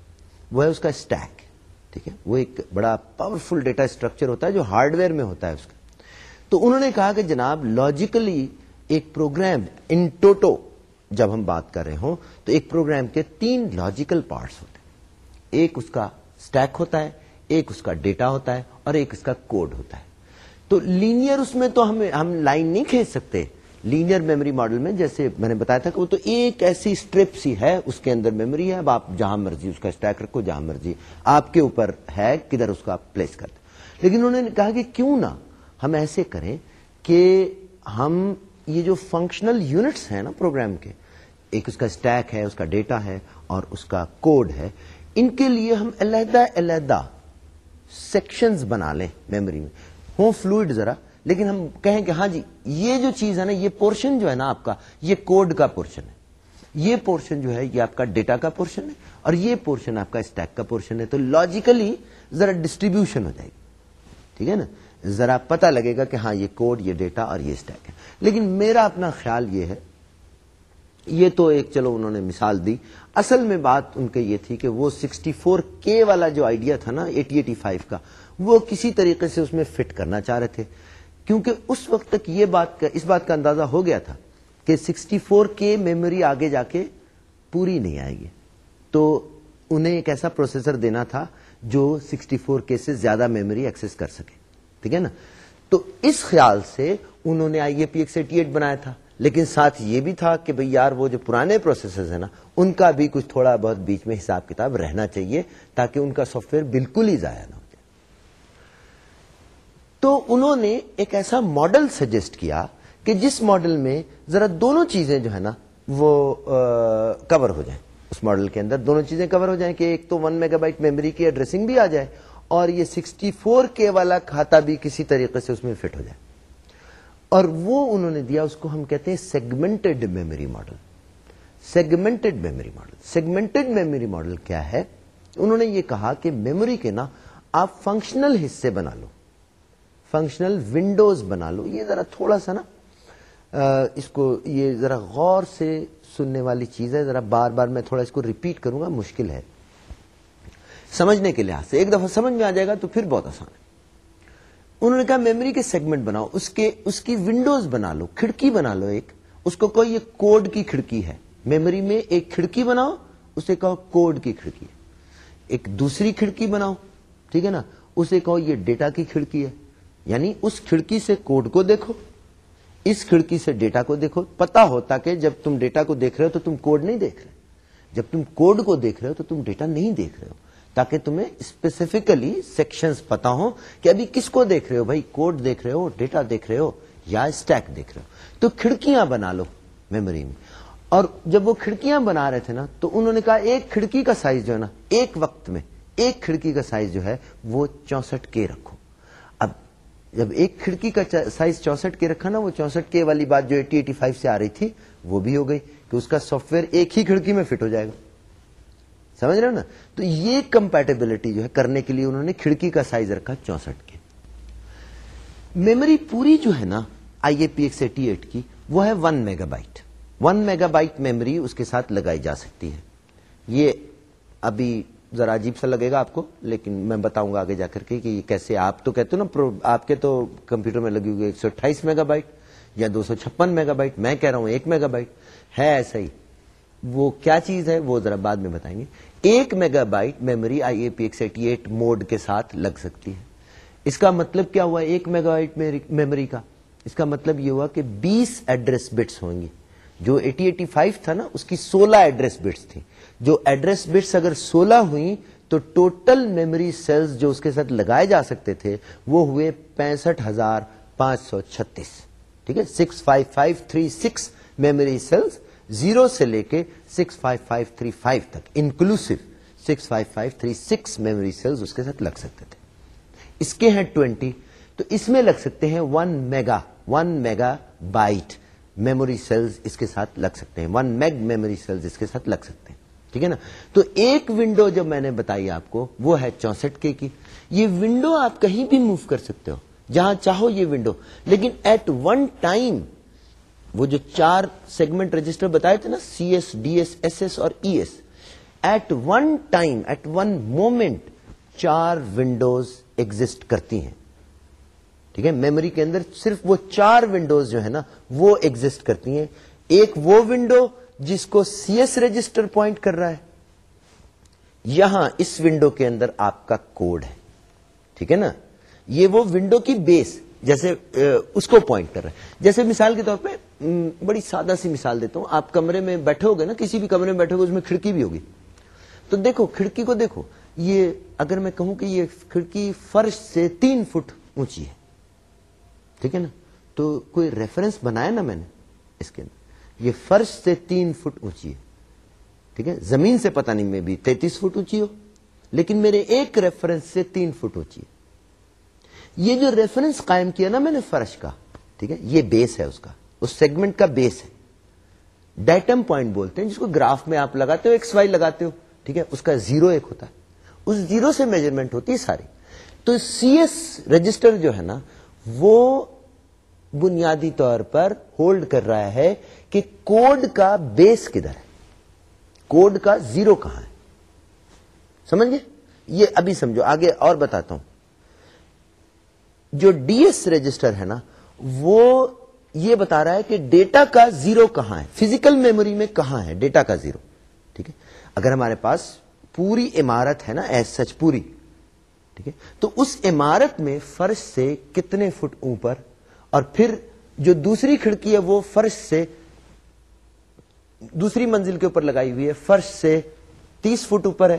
وہ ہے اس کا اسٹیک ٹھیک ہے؟ وہ ایک بڑا پاورفل ڈیٹا اسٹرکچر ہوتا ہے جو ہارڈ ویئر میں ہوتا ہے اس کا۔ تو انہوں نے کہا کہ جناب لاجیکلی ایک پروگرام ان ٹوٹو جب ہم بات کر رہے ہوں، تو ایک پروگرام کے تین لاجیکل پارٹس ہوتے ہیں۔ ایک اس کا اسٹیک ہوتا ہے، ایک اس کا ڈیٹا ہوتا ہے، اور ایک اس کا کوڈ ہوتا ہے۔ تو لینئر اس میں تو ہم ہم لائن نہیں کھینچ سکتے۔ لینئر میموری ماڈل میں، جیسے میں نے بتایا تھا کہ وہ تو ایک ایسی اسٹرپ سی ہے، اس کے اندر میموری ہے، اب آپ جہاں مرضی اس کا اسٹیک رکھو، جہاں مرضی آپ کے اوپر ہے، کدھر اس کا پلیس کرتے لیکن انہوں نے کہا کہ کیوں نہ ہم ایسے کریں کہ ہم یہ جو فنکشنل یونٹس ہیں نا پروگرام کے، ایک اس کا اسٹیک ہے، اس کا ڈیٹا ہے اور اس کا کوڈ ہے، ان کے لیے ہم علیحدہ علیحدہ سیکشنز بنا لیں میموری میں۔ ہوں فلوئڈ ذرا لیکن ہم کہیں کہ ہاں جی یہ جو چیز ہے نا، یہ پورشن جو ہے نا آپ کا، یہ کوڈ کا پورشن ہے۔ یہ پورشن جو ہے، یہ آپ کا ڈیٹا کا پورشن ہے اور یہ پورشن آپ کا اسٹیک کا پورشن ہے۔ تو لاجیکلی ذرا ڈسٹریبیوشن ہو جائے گی۔ ٹھیک ہے نا؟ ذرا پتا لگے گا کہ ہاں یہ کوڈ، یہ ڈیٹا اور یہ اسٹیک ہے۔ لیکن میرا اپنا خیال یہ ہے، یہ تو ایک چلو انہوں نے مثال دی۔ اصل میں بات ان کے یہ تھی کہ وہ سکسٹی فور کے والا جو آئیڈیا تھا نا ایٹی ایٹی فائیو کا، وہ کسی طریقے سے اس میں فٹ کرنا چاہ رہے تھے۔ کیونکہ اس وقت تک یہ بات کا اس بات کا اندازہ ہو گیا تھا کہ سکسٹی فور کے میموری آگے جا کے پوری نہیں آئے گی۔ تو انہیں ایک ایسا پروسیسر دینا تھا جو سکسٹی فور کے سے زیادہ میموری ایکسس کر سکے۔ ٹھیک ہے نا؟ تو اس خیال سے انہوں نے I A P X eighty eight بنایا تھا۔ لیکن ساتھ یہ بھی تھا کہ بھئی یار وہ جو پرانے پروسیسر ہیں نا، ان کا بھی کچھ تھوڑا بہت بیچ میں حساب کتاب رہنا چاہیے تاکہ ان کا سافٹ ویئر بالکل ہی ضائع نہ ہو۔ تو انہوں نے ایک ایسا ماڈل سجیسٹ کیا کہ جس ماڈل میں ذرا دونوں چیزیں جو ہے نا وہ کور ہو جائیں۔ اس ماڈل کے اندر دونوں چیزیں کور ہو جائیں کہ ایک تو ون میگا بائٹ میموری کی ایڈریسنگ بھی آ جائے اور یہ سکسٹی فور کے والا کھاتا بھی کسی طریقے سے اس میں فٹ ہو جائے۔ اور وہ انہوں نے دیا اس کو ہم کہتے ہیں segmented memory model segmented memory model segmented memory model کیا ہے؟ انہوں نے یہ کہا کہ میموری کے نا آپ فنکشنل حصے بنا لو۔ فنکشنل ونڈوز بنا لو۔ یہ ذرا تھوڑا سا نا اس کو یہ ذرا غور سے سننے والی چیز ہے۔ ذرا بار بار میں تھوڑا اس کو ریپیٹ کروں گا، مشکل ہے۔ سمجھنے کے لحاظ سے، ایک دفعہ سمجھ میں آ جائے گا تو پھر بہت آسان ہے۔ انہوں نے کہا میموری کے سیگمنٹ بناؤ، اس کے، اس کی ونڈوز بنا لو، کھڑکی بنا لو ایک۔ اس کو کوئی یہ کوڈ کی کھڑکی ہے۔ میموری میں ایک کھڑکی بناؤ، اسے کہو کوڈ کی کھڑکی ہے۔ ایک دوسری کھڑکی بناؤ، ٹھیک ہے نا؟ اسے کہو یہ ڈیٹا کی کھڑکی ہے۔ یعنی اس کھڑکی سے کوڈ کو دیکھو، اس کھڑکی سے ڈیٹا کو دیکھو۔ پتا ہوتا کہ جب تم ڈیٹا کو دیکھ رہے ہو تو تم کوڈ نہیں دیکھ رہے۔ جب تم کوڈ کو دیکھ رہے ہو تو تم ڈیٹا نہیں دیکھ رہے ہو۔ تاکہ تمہیں اسپیسیفکلی سیکشنز پتا ہو کہ ابھی کس کو دیکھ رہے ہو۔ بھائی، کوڈ دیکھ رہے ہو، ڈیٹا دیکھ رہے ہو یا اسٹیک دیکھ رہے ہو۔ تو کھڑکیاں بنا لو میموری میں۔ اور جب وہ کھڑکیاں بنا رہے تھے نا، تو انہوں نے کہا ایک کھڑکی کا سائز جو ہے نا، ایک وقت میں ایک کھڑکی کا سائز جو ہے وہ چونسٹھ کے رکھو۔ جب ایک کھڑکی کا سائز چونسٹھ کے رکھا نا، وہ چونسٹھ کے والی بات جو ایٹی ایٹی فائیو سے آ رہی تھی، وہ بھی ہو گئی کہ اس کا سافٹ ویئر ایک ہی کھڑکی میں فٹ ہو جائے گا۔ سمجھ رہے ہو نا؟ تو یہ کمپیٹیبلٹی جو ہے کرنے کے لیے انہوں نے کھڑکی کا سائز رکھا چونسٹھ کے۔ میموری پوری جو ہے نا I A P X eighty eight کی، وہ ہے one megabyte one megabyte memory اس کے ساتھ لگائی جا سکتی ہے۔ یہ ابھی ذرا عجیب سا لگے گا آپ کو، لیکن میں بتاؤں گا آگے جا کر کے کہ یہ کیسے آپ تو کہتے ہو نا آپ کے تو کمپیوٹر میں لگی ہوئی ایک سو اٹھائیس میگا بائٹ یا دو سو چھپن میگا بائٹ، میں کہہ رہا ہوں ایک میگا بائٹ، ہے ایسا ہی۔ وہ کیا چیز ہے وہ ذرا بعد میں بتائیں گے۔ ایک megabyte memory I A P X eighty eight mode کے ساتھ لگ سکتی ہے۔ اس کا مطلب کیا ہوا ایک میگا بائٹ میموری کا؟ اس کا مطلب یہ ہوا کہ بیس ایڈریس بٹس ہوں گی۔ جو ایٹی ایٹی فائیو تھا نا، اس کی سولہ ایڈریس بٹس تھی جو ایڈریس بٹس اگر سولہ ہوئی تو ٹوٹل میموری سیلز جو اس کے ساتھ لگائے جا سکتے تھے وہ ہوئے پینسٹھ ہزار پانچ سو چھتیس۔ ٹھیک ہے؟ Six five five three six memory cells zero سے لے کے six five five three five تک inclusive six five five three six memory cells اس کے ساتھ لگ سکتے تھے۔ اس کے ہیں ٹوینٹی تو اس میں لگ سکتے ہیں one mega one megabyte memory cells اس کے ساتھ لگ سکتے ہیں۔ ون میگ میموری سیلز اس کے ساتھ لگ سکتے ہیں۔ ٹھیک ہے نا؟ تو ایک ونڈو جب میں نے بتائی آپ کو، وہ ہے چونسٹھ کے کی۔ یہ ونڈو آپ کہیں بھی موو کر سکتے ہو، جہاں چاہو یہ ونڈو لیکن ایٹ ون ٹائم وہ جو چار سیگمنٹ رجسٹر بتائے تھے نا C S D S S S اور E S at one time at one moment چار ونڈوز ایگزٹ کرتی ہیں۔ ٹھیک ہے؟ میموری کے اندر صرف وہ چار ونڈوز جو ہے نا، وہ ایگزٹ کرتی ہیں۔ ایک وہ ونڈو جس کو سی ایس رجسٹر پوائنٹ کر رہا ہے، یہاں اس ونڈو کے اندر آپ کا کوڈ ہے۔ ٹھیک ہے نا؟ یہ وہ ونڈو کی بیس، جیسے اس کو پوائنٹ کر رہا ہے۔ جیسے مثال کے طور پہ بڑی سادہ سی مثال دیتا ہوں۔ آپ کمرے میں بیٹھے ہو گے نا، کسی بھی کمرے میں بیٹھے ہوگے اس میں کھڑکی بھی ہوگی۔ تو دیکھو، کھڑکی کو دیکھو۔ یہ، اگر میں کہوں کہ یہ کھڑکی فرش سے تین فٹ اونچی ہے۔ ٹھیک ہے نا؟ تو کوئی ریفرنس بنایا نا میں نے اس کے اندر؟ یہ فرش سے تین فٹ اونچی ہے۔ ٹھیک ہے؟ زمین سے پتہ نہیں، میں بھی تینتیس فٹ اونچی ہو لیکن میرے ایک ریفرنس سے تین فٹ اونچی ہے۔ یہ جو ریفرنس قائم کیا نا میں نے فرش کا، ٹھیک ہے؟ یہ بیس ہے اس کا، اس سیگمنٹ کا بیس ہے۔ ڈیٹم پوائنٹ بولتے ہیں، جس کو گراف میں آپ لگاتے ہو ایکس وائی لگاتے ہو، ٹھیک ہے؟ اس کا زیرو ایک ہوتا ہے۔ اس زیرو سے میجرمنٹ ہوتی ہے ساری۔ تو سی ایس رجسٹر جو ہے نا، وہ بنیادی طور پر ہولڈ کر رہا ہے کہ کوڈ کا بیس کدھر ہے؟ کوڈ کا زیرو کہاں ہے؟ سمجھ گئے یہ ابھی سمجھو، آگے اور بتاتا ہوں۔ جو ڈی ایس رجسٹر ہے نا، وہ یہ بتا رہا ہے کہ ڈیٹا کا زیرو کہاں ہے؟ فزیکل میموری میں کہاں ہے؟ ڈیٹا کا زیرو، ٹھیک ہے؟ اگر ہمارے پاس پوری عمارت ہے نا ایس سچ پوری، ٹھیک ہے؟ تو اس عمارت میں فرش سے کتنے فٹ اوپر اور پھر جو دوسری کھڑکی ہے وہ فرش سے دوسری منزل کے اوپر لگائی ہوئی ہے، فرش سے تیس فٹ اوپر ہے،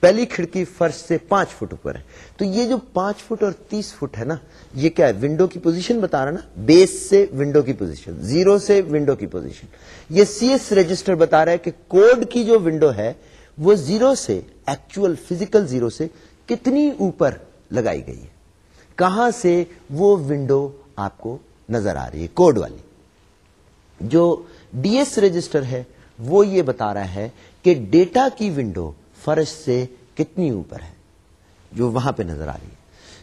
پہلی کھڑکی فرش سے پانچ فٹ اوپر ہے۔ تو یہ جو پانچ فٹ اور تیس فٹ ہے نا، یہ کیا ہے؟ ونڈو کی پوزیشن بتا رہا نا؟ بیس سے ونڈو کی پوزیشن زیرو سے ونڈو کی پوزیشن یہ سی ایس رجسٹر بتا رہا ہے کہ کوڈ کی جو ونڈو ہے، وہ زیرو سے ایکچوئل فزیکل زیرو سے کتنی اوپر لگائی گئی ہے؟ کہاں سے وہ ونڈو آپ کو نظر آ رہی ہے، کوڈ والی۔ جو ڈی ایس رجسٹر ہے، وہ یہ بتا رہا ہے کہ ڈیٹا کی ونڈو فرش سے کتنی اوپر ہے، جو وہاں پہ نظر آ رہی ہے۔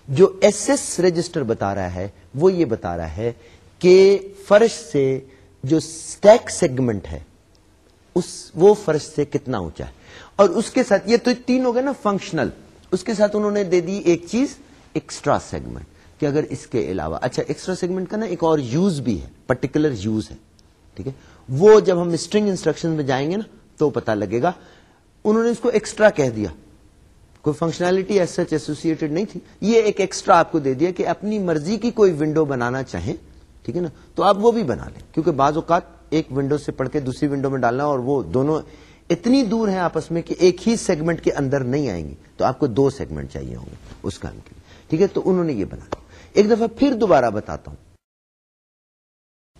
جو ایس ایس رجسٹر بتا رہا ہے، وہ یہ بتا رہا ہے کہ فرش سے جو اسٹیک سیگمنٹ ہے، اس وہ فرش سے کتنا اونچا ہے۔ اور اس کے ساتھ یہ تو تین ہو گئے نا، فنکشنل۔ اس کے ساتھ انہوں نے دے دی ایک چیز، ایکسٹرا سیگمنٹ۔ کہ اگر اس کے علاوہ اچھا ایکسٹرا سیگمنٹ کا نا ایک اور یوز بھی ہے پرٹیکولر یوز ہے، ٹھیک ہے؟ وہ جب ہم اسٹرنگ انسٹرکشن میں جائیں گے نا، تو پتا لگے گا، انہوں نے اس کو ایکسٹرا کہہ دیا۔ کوئی فنکشنالٹی ایس سچ ایسوسیٹڈ نہیں تھی۔ یہ ایک ایکسٹرا آپ کو دے دیا کہ اپنی مرضی کی کوئی ونڈو بنانا چاہیں، ٹھیک ہے نا؟ تو آپ وہ بھی بنا لیں۔ کیونکہ بعض اوقات ایک ونڈو سے پڑھ کے دوسری ونڈو میں ڈالنا اور وہ دونوں اتنی دور ہیں آپس میں کہ ایک ہی سیگمنٹ کے اندر نہیں آئیں گی۔ تو آپ کو دو سیگمنٹ چاہیے ہوں گے اس کام کے لیے۔ ٹھیک ہے؟ تو انہوں نے یہ بنا ایک دفعہ پھر دوبارہ بتاتا ہوں۔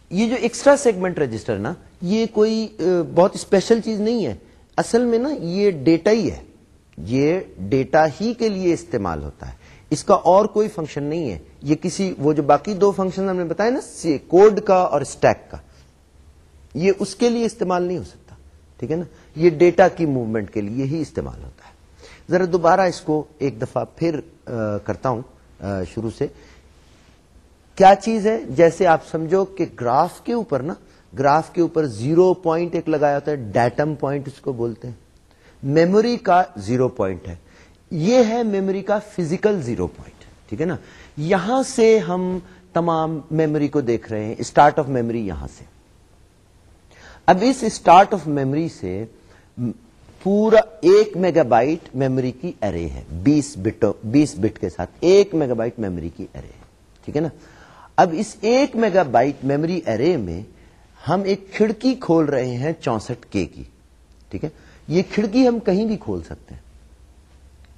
یہ جو ایکسٹرا سیگمنٹ رجسٹر نا، یہ کوئی بہت اسپیشل چیز نہیں ہے۔ اصل میں نا، یہ ڈیٹا ہی ہے۔ یہ ڈیٹا ہی کے لیے استعمال ہوتا ہے۔ اس کا اور کوئی فنکشن نہیں ہے۔ یہ کسی، وہ جو باقی دو فنکشن ہم نے بتایا نا کوڈ کا اور اسٹیک کا۔ یہ اس کے لیے استعمال نہیں ہو سکتا۔ ٹھیک ہے نا؟ یہ ڈیٹا کی موومنٹ کے لیے ہی استعمال ہوتا ہے۔ ذرا دوبارہ اس کو ایک دفعہ پھر کرتا ہوں شروع سے۔ کیا چیز ہے؟ جیسے آپ سمجھو کہ گراف کے اوپر نا، گراف کے اوپر زیرو پوائنٹ ایک لگایا ہوتا ہے، ڈیٹم پوائنٹ اس کو بولتے ہیں۔ میموری کا زیرو پوائنٹ ہے۔ یہ ہے میموری کا فزیکل زیرو پوائنٹ، ٹھیک ہے نا؟ یہاں سے ہم تمام میموری کو دیکھ رہے ہیں، اسٹارٹ آف میموری یہاں سے۔ اب اس اسٹارٹ آف میموری سے پورا ایک میگا بائٹ میموری کی ارے ہے، بیس بٹ بیس بٹ کے ساتھ ایک میگا بائٹ میموری کی ارے ہے، ٹھیک ہے نا؟ اب اس ایک میگا بائٹ میموری ارے میں ہم ایک کھڑکی کھول رہے ہیں چونسٹھ کے کی، ٹھیک ہے؟ یہ کھڑکی ہم کہیں بھی کھول سکتے ہیں۔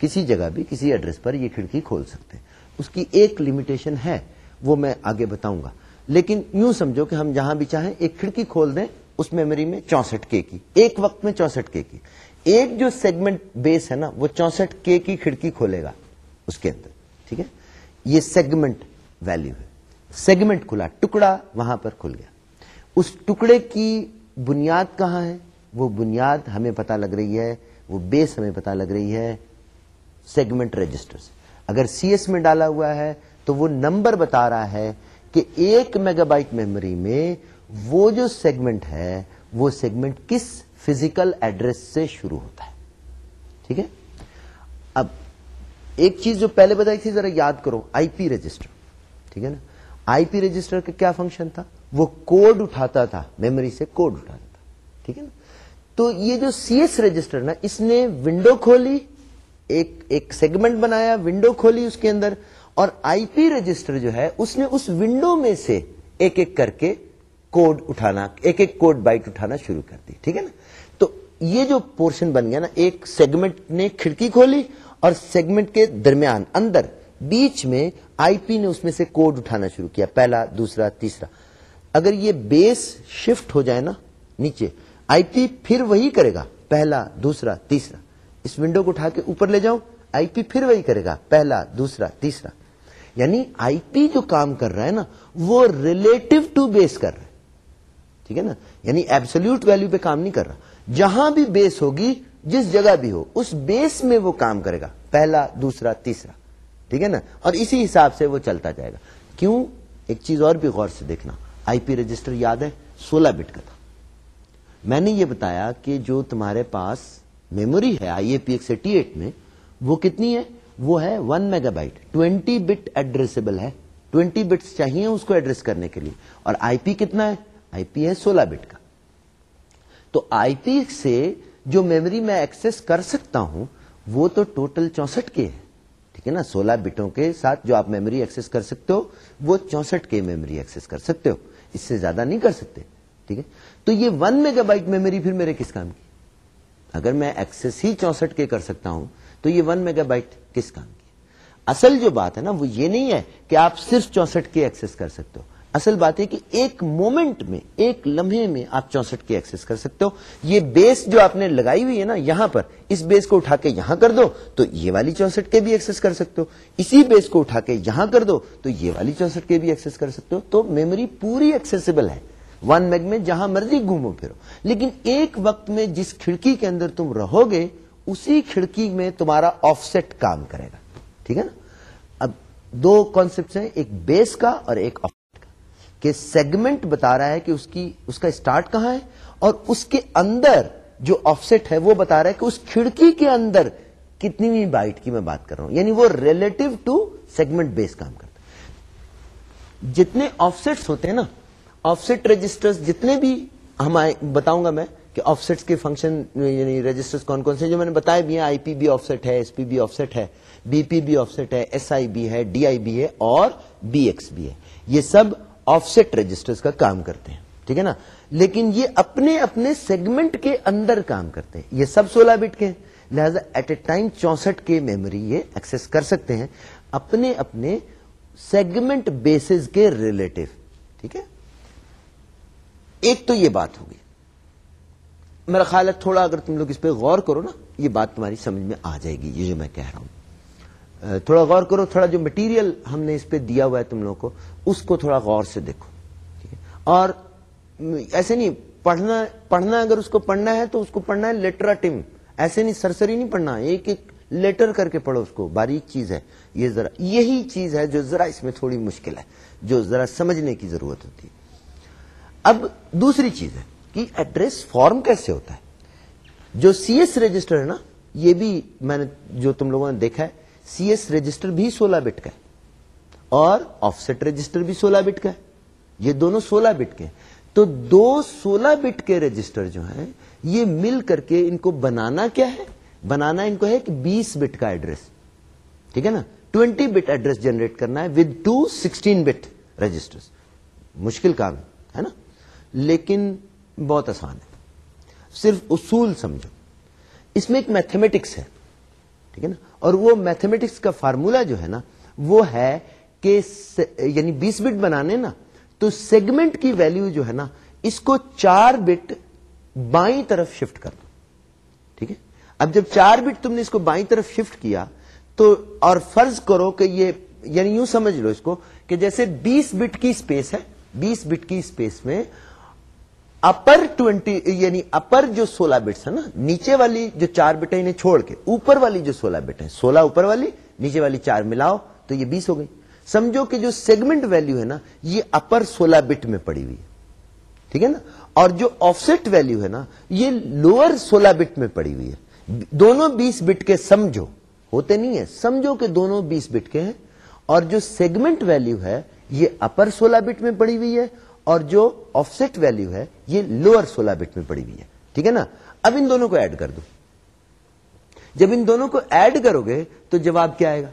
کسی جگہ بھی، کسی ایڈریس پر یہ کھڑکی کھول سکتے ہیں۔ اس کی ایک لمیٹیشن ہے، وہ میں آگے بتاؤں گا۔ لیکن یوں سمجھو کہ ہم جہاں بھی چاہیں ایک کھڑکی کھول دیں، اس میموری میں چونسٹھ کے کی۔ ایک وقت میں چونسٹھ کے کی۔ ایک جو سیگمنٹ بیس ہے نا، وہ چونسٹھ کے کی کھڑکی کھولے گا، اس کے اندر، ٹھیک ہے؟ یہ سیگمنٹ ویلو ہے۔ سیگمنٹ کھلا، ٹکڑا وہاں پر کھل گیا۔ اس ٹکڑے کی بنیاد کہاں ہے؟ وہ بنیاد ہمیں پتا لگ رہی ہے، وہ بیس ہمیں پتا لگ رہی ہے سیگمنٹ رجسٹر سے اگر سی ایس میں ڈالا ہوا ہے تو وہ نمبر بتا رہا ہے کہ ایک میگا بائٹ میموری میں وہ جو سیگمنٹ ہے، وہ سیگمنٹ کس فزیکل ایڈریس سے شروع ہوتا ہے۔ ٹھیک ہے؟ اب ایک چیز جو پہلے بتائی تھی، ذرا یاد کرو، آئی پی رجسٹر۔ ٹھیک ہے نا؟ آئی پی رجسٹر کا کیا فنکشن تھا؟ وہ کوڈ اٹھاتا تھا، میموری سے کوڈ اٹھاتا تھا، ٹھیک ہے نا؟ تو یہ جو سی ایس رجسٹر نا، اس نے ونڈو کھولی، ایک ایک سیگمنٹ بنایا، ونڈو کھولی اس کے اندر، اور آئی پی رجسٹر جو ہے، اس نے اس ونڈو میں سے ایک ایک کر کے کوڈ اٹھانا، ایک ایک کوڈ بائٹ اٹھانا شروع کر دی، ٹھیک ہے نا؟ تو یہ جو پورشن بن گیا نا، ایک سیگمنٹ نے کھڑکی کھولی اور سیگمنٹ کے درمیان، اندر، بیچ میں آئی پی نے اس میں سے کوڈ اٹھانا شروع کیا، پہلا، دوسرا، تیسرا۔ اگر یہ بیس شفٹ ہو جائے نا، نیچے، آئی پی پھر وہی کرے گا، پہلا، دوسرا، تیسرا۔ اس ونڈو کو اٹھا کے اوپر لے جاؤں آئی پی پھر وہی کرے گا، پہلا، دوسرا، تیسرا۔ یعنی آئی پی جو کام کر رہا ہے نا، وہ ریلیٹو ٹو بیس کر رہا ہے۔ ٹھیک ہے نا؟ یعنی ایبسولوٹ ویلو پہ کام نہیں کر رہا۔ جہاں بھی بیس ہوگی، جس جگہ بھی ہو، اس بیس میں وہ کام کرے گا، پہلا، دوسرا، تیسرا۔ ٹھیک ہے نا؟ اور اسی حساب سے وہ چلتا جائے گا۔ کیوں؟ ایک چیز اور بھی غور سے دیکھنا۔ آئی پی رجسٹر یاد ہے؟ سولہ بٹ کا تھا۔ میں نے یہ بتایا کہ جو تمہارے پاس میموری ہے I A P X eighty eight میں، وہ کتنی ہے؟ وہ ہے one megabyte. Twenty bit addressable ہے۔ ٹوینٹی بٹس چاہیے اس کو ایڈریس کرنے کے لیے۔ اور آئی پی کتنا ہے؟ آئی پی ہے سولہ بٹ کا۔ تو آئی پی سے جو میموری میں ایکسس کر سکتا ہوں، وہ تو ٹوٹل چونسٹھ کے ہے ٹھیک ہے نا، سولہ بٹوں کے ساتھ جو آپ میموری ایکسس کر سکتے ہو، وہ چونسٹھ کے میموری ایکسس کر سکتے ہو۔ اس سے زیادہ نہیں کر سکتے، ٹھیک ہے؟ تو یہ ون میگا بائٹ میموری پھر میرے کس کام کی؟ اگر میں ایکسس ہی چونسٹھ کے کر سکتا ہوں، تو یہ ون میگا بائٹ کس کام کی؟ اصل جو بات ہے نا، وہ یہ نہیں ہے کہ آپ صرف چونسٹھ کے ایکسس کر سکتے ہو۔ اصل بات ہے کہ ایک مومنٹ میں، ایک لمحے میں آپ چونسٹھ کے ایکسس کر سکتے ہو۔ یہ بیس جو آپ نے لگائی ہوئی ہے نا یہاں پر، اس بیس کو اٹھا کے یہاں کر دو، تو یہ والی چونسٹھ کے بھی ایکسس کر سکتے ہو۔ اسی بیس کو اٹھا کے یہاں کر دو، تو یہ والی چونسٹھ کے بھی ایکسس کر سکتے ہو۔ تو میموری پوری ایکسیسیبل ہے۔ ون میگ میں جہاں مرضی گھومو پھرو۔ لیکن ایک وقت میں جس کھڑکی کے اندر تم رہو گے، اسی کھڑکی میں تمہارا آف سیٹ کام کرے گا۔ ٹھیک ہے نا؟ اب دو کانسپٹ ہیں، ایک بیس کا اور ایک آف کہ سیگمنٹ بتا رہا ہے کہ اس کی اس کا اسٹارٹ کہاں ہے اور اس کے اندر جو آف سیٹ ہے وہ بتا رہا ہے کہ اس کھڑکی کے اندر کتنی بھی بائٹ کی میں بات کر رہا ہوں۔ یعنی وہ ریلیٹو ٹو سیگمنٹ بیس کام کرتا ہے۔ جتنے آف سیٹس ہوتے ہیں نا آف سیٹ رجسٹر جتنے بھی ہم بتاؤں گا میں کہ آف سیٹس کے فنکشن یعنی رجسٹر کون کون سے جو میں نے بتایا بھی آئی پی بھی آف سیٹ ہے ایس پی بھی آف سیٹ ہے بی پی بھی آف سیٹ ہے ایس آئی بی ہے ڈی آئی بی ہے اور بی ایکس بھی ہے۔ یہ سب آف سیٹ رجسٹر کا کام کرتے ہیں، ٹھیک ہے نا؟ لیکن یہ اپنے اپنے سیگمنٹ کے اندر کام کرتے ہیں۔ یہ سب سولہ بٹ کے لہذا ایٹ اے ٹائم چونسٹھ کے میموری یہ ایکسس کر سکتے ہیں اپنے اپنے سیگمنٹ بیسز کے ریلیٹو ٹھیک ہے؟ ایک تو یہ بات ہوگی۔ میرا خیال ہے تھوڑا اگر تم لوگ اس پہ غور کرو نا، یہ بات تمہاری سمجھ میں آ جائے گی، یہ جو میں کہہ رہا ہوں۔ تھوڑا غور کرو، تھوڑا جو مٹیریل ہم نے اس پہ دیا ہوا ہے تم لوگوں کو، اس کو تھوڑا غور سے دیکھو، ٹھیک ہے؟ اور ایسے نہیں، پڑھنا پڑھنا اگر اس کو پڑھنا ہے تو اس کو پڑھنا ہے لیٹرا ٹم۔ ایسے نہیں، سرسری نہیں پڑھنا، ایک ایک لیٹر کر کے پڑھو اس کو، باریک چیز ہے۔ یہ ذرا، یہی چیز ہے جو ذرا اس میں تھوڑی مشکل ہے، جو ذرا سمجھنے کی ضرورت ہوتی ہے۔ اب دوسری چیز ہے کہ ایڈریس فارم کیسے ہوتا ہے؟ جو سی ایس رجسٹر ہے نا، یہ بھی میں نے، جو تم لوگوں نے دیکھا ہے سی ایس رجسٹر بھی سولہ بٹ کا ہے اور آف سیٹ رجسٹر بھی سولہ بٹ کا ہے یہ دونوں سولہ بٹ کے تو دو سولہ بٹ کے رجسٹر جو ہیں، یہ مل کر کے ان کو بنانا کیا ہے؟ بنانا ان کو ہے کہ بیس بٹ کا ایڈریس۔ ٹھیک ہے نا؟ ٹوینٹی بٹ ایڈریس جنریٹ کرنا ہے with two sixteen bit register مشکل کام ہے نا؟ لیکن بہت آسان ہے۔ صرف اصول سمجھو۔ اس میں ایک میتھمیٹکس ہے۔ ٹھیک ہے نا؟ اور وہ میتھمیٹکس کا فارمولا جو ہے نا، وہ ہے کہ س... یعنی بیس بٹ بنانے نا، تو سیگمنٹ کی ویلو جو ہے نا، اس کو چار بٹ بائیں طرف شفٹ کر دو۔ ٹھیک ہے؟ اب جب چار بٹ تم نے اس کو بائیں طرف شفٹ کیا، تو اور فرض کرو کہ یہ یعنی یوں سمجھ لو اس کو کہ جیسے بیس بٹ کی اسپیس ہے، بیس بٹ کی اسپیس میں اپر ٹوینٹی یعنی اپر جو سولہ بٹس ہے نا، نیچے والی جو چار بٹ انہیں چھوڑ کے، اوپر والی جو سولہ بٹ ہے سولہ اوپر والی، نیچے والی چار ملاؤ تو یہ بیس ہو گئی۔ سمجھو کہ جو سیگمنٹ ویلو ہے نا، یہ اپر سولہ بٹ میں پڑی ہوئی ٹھیک ہے نا؟ اور جو آف سیٹ ویلو ہے نا، یہ لوور سولہ بٹ میں پڑی ہوئی ہے۔ دونوں بیس بٹ کے سمجھو، ہوتے نہیں ہے سمجھو کہ دونوں بیس بٹ کے ہیں۔ اور جو سیگمنٹ ویلو ہے، یہ اپر سولہ بٹ میں پڑی ہوئی ہے اور جو آف سیٹ ویلو ہے، یہ لوور سولہ بٹ میں پڑی ہوئی ہے. ٹھیک ہے نا؟ اب ان دونوں کو ایڈ کر دو. جب ان دونوں کو ایڈ کرو گے تو جواب کیا آئے گا؟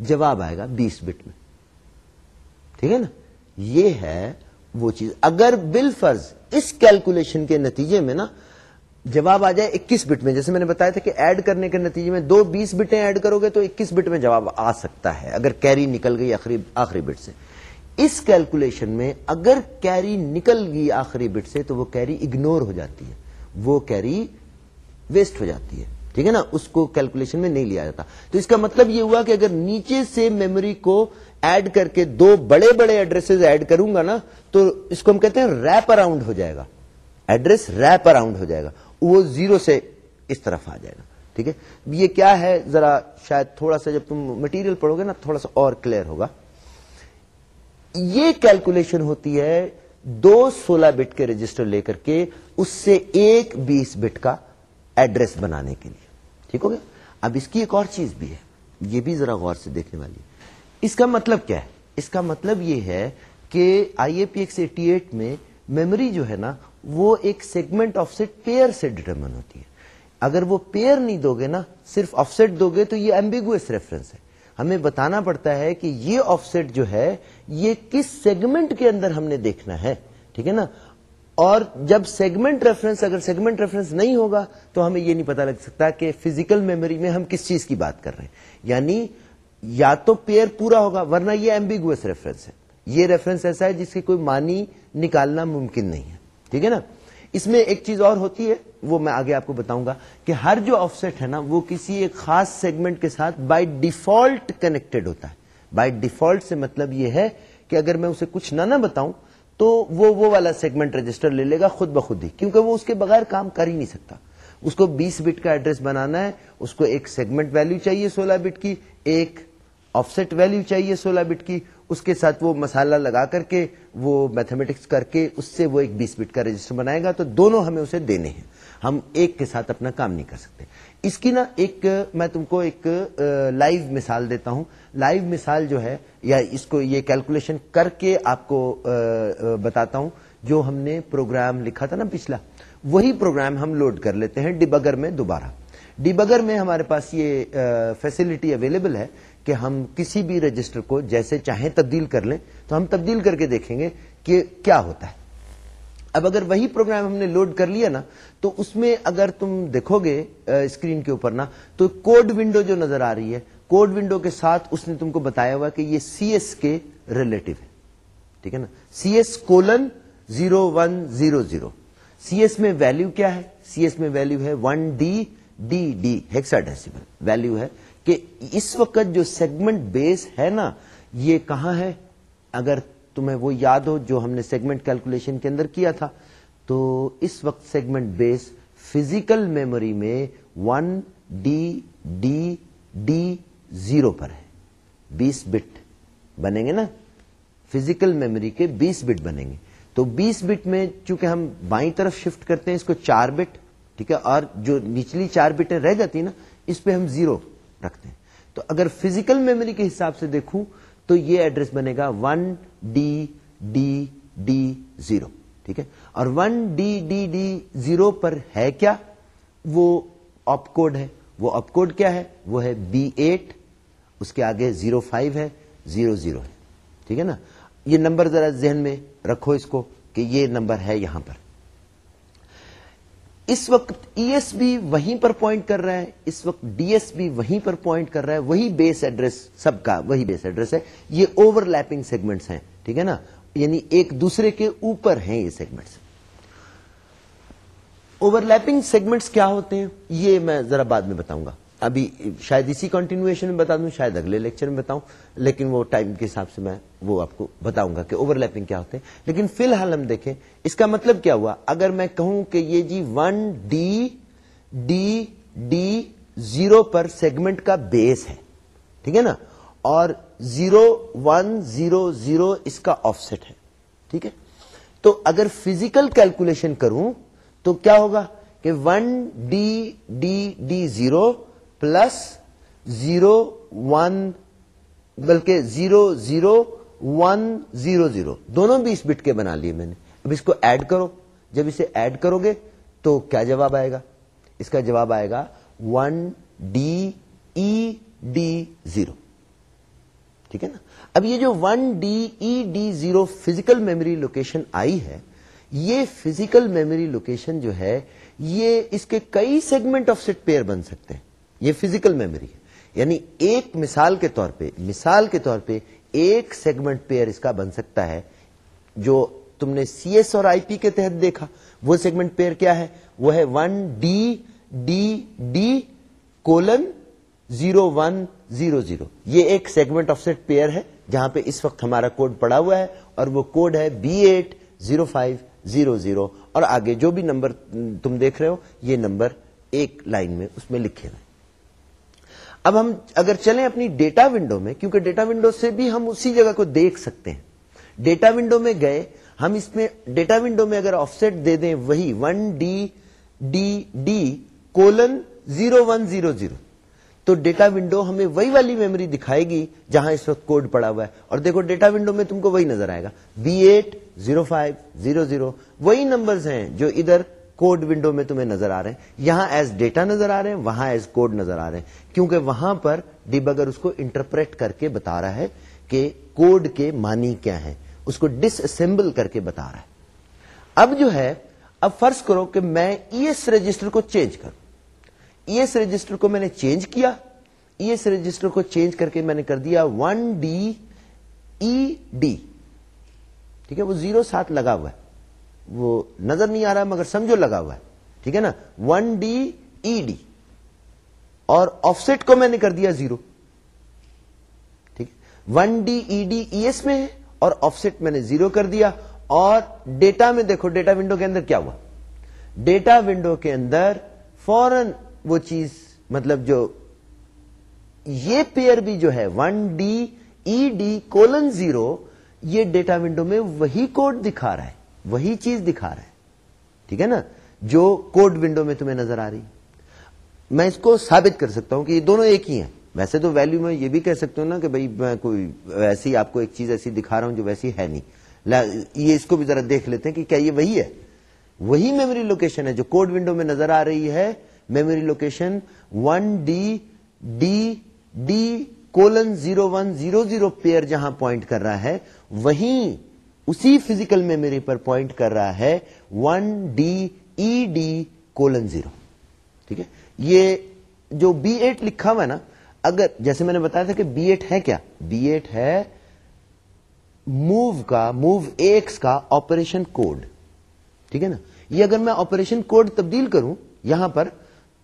جواب آئے گا بیس بٹ میں. ٹھیک ہے نا؟ یہ ہے وہ چیز. اگر بل فرض اس کیلکولیشن کے نتیجے میں نا جواب آ جائے اکیس بٹ میں، جیسے میں نے بتایا تھا کہ ایڈ کرنے کے نتیجے میں دو بیس بٹیں ایڈ کرو گے تو اکیس بٹ میں جواب آ سکتا ہے، اگر کیری نکل گئی آخری آخری بٹ سے. اس کیلکولیشن میں اگر کیری نکل گئی آخری بٹ سے تو وہ کیری اگنور ہو جاتی ہے، وہ کیری ویسٹ ہو جاتی ہے۔ ٹھیک ہے نا؟ اس کو کیلکولیشن میں نہیں لیا جاتا۔ تو اس کا مطلب یہ ہوا کہ اگر نیچے سے میموری کو ایڈ کر کے دو بڑے بڑے ایڈریس ایڈ کروں گا نا، تو اس کو ہم کہتے ہیں ریپ اراؤنڈ ہو جائے گا۔ ایڈریس ریپ اراؤنڈ ہو جائے گا۔ وہ زیرو سے اس طرف آ جائے گا۔ ٹھیک ہے؟ یہ کیا ہے؟ ذرا شاید تھوڑا سا جب تم مٹیریل پڑھو گے نا، تھوڑا سا اور کلیئر ہوگا۔ یہ کیلکولیشن ہوتی ہے دو سولہ بٹ کے رجسٹر لے کر کے اس سے ایک بیس بٹ کا ایڈریس بنانے کے لیے۔ ٹھیک ہو گیا؟ اب اس کی ایک اور چیز بھی ہے۔ یہ بھی ذرا غور سے دیکھنے والی۔ ہے اس کا مطلب کیا ہے؟ اس کا مطلب یہ ہے کہ I A P X eighty eight میں میموری جو ہے نا، وہ ایک سیگمنٹ آف سیٹ پیئر سے ڈٹرمن ہوتی ہے۔ اگر وہ پیئر نہیں دو گے نا، صرف آف سیٹ دو گے تو یہ ایمبیگوس ریفرنس ہے۔ ہمیں بتانا پڑتا ہے کہ یہ آف سیٹ جو ہے، یہ کس سیگمنٹ کے اندر ہم نے دیکھنا ہے، ٹھیک ہے نا؟ اور جب سیگمنٹ ریفرنس اگر سیگمنٹ ریفرنس نہیں ہوگا، تو ہمیں یہ نہیں پتا لگ سکتا کہ فزیکل میموری میں ہم کس چیز کی بات کر رہے ہیں۔ یعنی یا تو پیئر پورا ہوگا، ورنہ یہ ایمبیگوس ریفرنس ہے۔ یہ ریفرنس ایسا ہے جس کی کوئی معنی نکالنا ممکن نہیں ہے۔ ٹھیک ہے نا؟ اس میں ایک چیز اور ہوتی ہے، وہ میں آگے آپ کو بتاؤں گا کہ ہر جو آف سیٹ ہے نا، وہ کسی ایک خاص سیگمنٹ کے ساتھ بائی ڈیفالٹ کنیکٹڈ ہوتا ہے۔ بائی ڈیفالٹ سے مطلب یہ ہے کہ اگر میں اسے کچھ نہ نہ بتاؤں، تو وہ وہ والا سیگمنٹ رجسٹر لے لے گا خود بخود ہی، کیونکہ وہ اس کے بغیر کام کر ہی نہیں سکتا۔ اس کو بیس بٹ کا ایڈریس بنانا ہے، اس کو ایک سیگمنٹ ویلو چاہیے سولہ بٹ کی، ایک آف سیٹ ویلو چاہیے سولہ بٹ کی اس کے ساتھ وہ مسالہ لگا کر کے وہ میتھمیٹکس کر کے اس سے وہ ایک بیس بٹ کا رجسٹر بنائے گا، تو دونوں ہمیں اسے دینے ہیں۔ ہم ایک کے ساتھ اپنا کام نہیں کر سکتے۔ اس کی نا ایک، میں تم کو ایک لائیو مثال دیتا ہوں۔ لائیو مثال جو ہے، یا اس کو یہ کیلکولیشن کر کے آپ کو بتاتا ہوں۔ جو ہم نے پروگرام لکھا تھا نا پچھلا، وہی پروگرام ہم لوڈ کر لیتے ہیں ڈیبگر میں دوبارہ۔ ڈیبگر میں ہمارے پاس یہ فیسلٹی اویلیبل ہے۔ کہ ہم کسی بھی رجسٹر کو جیسے چاہیں تبدیل کر لیں تو ہم تبدیل کر کے دیکھیں گے کہ کیا ہوتا ہے۔ اب اگر وہی پروگرام ہم نے لوڈ کر لیا نا، تو اس میں اگر تم دیکھو گے اسکرین کے اوپر نا، تو کوڈ ونڈو جو نظر آ رہی ہے، کوڈ ونڈو کے ساتھ اس نے تم کو بتایا ہوا کہ یہ سی ایس کے ریلیٹو ہے۔ ٹھیک ہے نا؟ C S colon zero one zero zero. C S میں ویلو کیا ہے؟ سی ایس میں ویلو ہے one D D D hexadecimal value ہے کہ اس وقت جو سیگمنٹ بیس ہے نا، یہ کہاں ہے؟ اگر تمہیں وہ یاد ہو جو ہم نے سیگمنٹ کیلکولیشن کے اندر کیا تھا، تو اس وقت سیگمنٹ بیس فزیکل میموری میں one D D D zero پر ہے۔ بیس بٹ بنیں گے نا؟ فزیکل میموری کے بیس بٹ بنیں گے۔ تو بیس بٹ میں چونکہ ہم بائیں طرف شفٹ کرتے ہیں، اس کو چار بٹ ٹھیک ہے؟ اور جو نچلی چار بٹیں رہ جاتی نا، اس پہ ہم زیرو رکھتے ہیں۔ تو اگر فزیکل میموری کے حساب سے دیکھوں، تو یہ ایڈریس بنے گا one D D D zero ٹھیک ہے؟ اور one D D D zero پر ہے کیا؟ وہ آپ کوڈ ہے۔ وہ اپ کوڈ کیا ہے؟ وہ ہے بی ایٹ اس کے آگے زیرو فائیو ہے زیرو زیرو ہے۔ ٹھیک ہے نا؟ یہ نمبر ذرا ذہن میں رکھو اس کو کہ یہ نمبر ہے یہاں پر۔ اس وقت ای ایس بی وہیں پر پوائنٹ کر رہا ہے، اس وقت ڈی ایس بی وہیں پر پوائنٹ کر رہا ہے، وہی بیس ایڈریس سب کا وہی بیس ایڈریس ہے۔ یہ اوور لیپنگ سیگمنٹس ہیں، ٹھیک ہے نا؟ یعنی ایک دوسرے کے اوپر ہیں یہ سیگمنٹس اوور لیپنگ سیگمنٹس کیا ہوتے ہیں؟ یہ میں ذرا بعد میں بتاؤں گا۔ ابھی شاید اسی کنٹینیوشن میں بتا دوں، شاید اگلے لیکچر میں بتاؤں، لیکن وہ ٹائم کے حساب سے میں وہ آپ کو بتاؤں گا کہ اوور لیپنگ کیا ہوتے ہیں۔ لیکن فی الحال ہم دیکھیں، اس کا مطلب کیا ہوا؟ اگر میں کہوں کہ یہ جی one D D D zero پر سیگمنٹ کا بیس ہے، ٹھیک ہے نا؟ اور زیرو ون زیرو زیرو اس کا آف سیٹ ہے، ٹھیک ہے؟ تو اگر فزیکل کیلکولیشن کروں تو کیا ہوگا کہ one D D D zero plus zero one, بلکہ zero zero one zero zero. دونوں بیس بٹ کے بنا لیے میں نے۔ اب اس کو ایڈ کرو۔ جب اسے ایڈ کرو گے تو کیا جواب آئے گا؟ اس کا جواب آئے گا one D E D zero. ٹھیک ہے نا؟ اب یہ جو one D E D zero physical memory location آئی ہے، یہ فزیکل میموری لوکیشن جو ہے، یہ اس کے کئی سیگمنٹ آف سیٹ پیئر بن سکتے ہیں۔ یہ فزیکل میموری ہے۔ یعنی ایک مثال کے طور پہ، مثال کے طور پہ ایک سیگمنٹ پیئر اس کا بن سکتا ہے جو تم نے سی ایس اور آئی پی کے تحت دیکھا۔ وہ سیگمنٹ پیئر کیا ہے؟ وہ ہے one D D D colon zero one zero zero یہ ایک سیگمنٹ آف سیٹ پیئر ہے جہاں پہ اس وقت ہمارا کوڈ پڑا ہوا ہے اور وہ کوڈ ہے B eight zero five zero zero اور آگے جو بھی نمبر تم دیکھ رہے ہو، یہ نمبر ایک لائن میں اس میں لکھے ہوئے اب ہم اگر چلیں اپنی ڈیٹا ونڈو میں، کیونکہ ڈیٹا ونڈو سے بھی ہم اسی جگہ کو دیکھ سکتے ہیں۔ ڈیٹا ونڈو میں گئے، ہم اس میں، ڈیٹا ونڈو میں اگر آف سیٹ دے دیں، وہی one D D D, colon, zero one, zero zero. تو ڈیٹا ونڈو ہمیں وہی والی میموری دکھائے گی جہاں اس وقت کوڈ پڑا ہوا ہے۔ اور دیکھو، ڈیٹا ونڈو میں تم کو وہی نظر آئے گا۔ B eight, zero five, zero zero. وہی نمبرز ہیں جو ادھر کوڈ ونڈو میں تمہیں نظر آ رہے ہیں۔ یہاں ایز ڈیٹا نظر آ رہے ہیں، وہاں ایز کوڈ نظر آ رہے ہیں۔ کیونکہ وہاں پر ڈیبگر اس کو انٹرپریٹ کر کے بتا رہا ہے کہ کوڈ کے معنی کیا ہے اس کو ڈس اسمبل کر کے بتا رہا ہے۔ اب جو ہے، اب فرض کرو کہ میں ای ایس رجسٹر کو چینج کروں۔ ای ایس رجسٹر کو میں نے چینج کیا۔ ای ایس رجسٹر کو چینج کر کے میں نے کر دیا ون ڈی ای ڈی ٹھیک ہے، وہ زیرو ساتھ لگا ہوا ہے۔ وہ نظر نہیں آ رہا مگر سمجھو لگا ہوا ہے۔ ٹھیک ہے نا؟ ون ڈی ای ڈی اور آف سیٹ کو میں نے کر دیا زیرو۔ ٹھیک۔ One D E D E S میں ہے اور آف سیٹ میں نے زیرو کر دیا۔ اور ڈیٹا میں دیکھو ڈیٹا ونڈو کے اندر کیا ہوا؟ ڈیٹا ونڈو کے اندر فورن وہ چیز مطلب جو یہ پیئر بھی جو ہے one D E D colon zero یہ ڈیٹا ونڈو میں وہی کوڈ دکھا رہا ہے۔ وہی چیز دکھا رہا ہے ٹھیک ہے نا؟ جو کوڈ ونڈو میں تمہیں نظر آ رہی۔ میں اس کو ثابت کر سکتا ہوں کہ یہ دونوں ایک ہی ہیں۔ ویسے تو ویلو میں یہ بھی کہہ سکتا ہوں نا کہ بھائی میں کوئی ویسی آپ کو ایک چیز ایسی دکھا رہا ہوں جو ویسی ہے نہیں۔ یہ اس کو بھی ذرا دیکھ لیتے ہیں کہ کیا یہ وہی ہے۔ وہی میموری لوکیشن ہے جو کوڈ ونڈو میں نظر آ رہی ہے۔ Memory location one D D D colon zero one zero zero pair جہاں پوائنٹ کر رہا ہے، وہیں اسی فزیکل میموری پر پوائنٹ کر رہا ہے one D E D colon zero. ٹھیک ہے؟ یہ جو بی ایٹ لکھا ہوا ہے نا، اگر جیسے میں نے بتایا تھا کہ بی ایٹ ہے کیا؟ بی ایٹ ہے موو کا، موو ایکس کا آپریشن کوڈ۔ ٹھیک ہے نا؟ یہ اگر میں آپریشن کوڈ تبدیل کروں یہاں پر،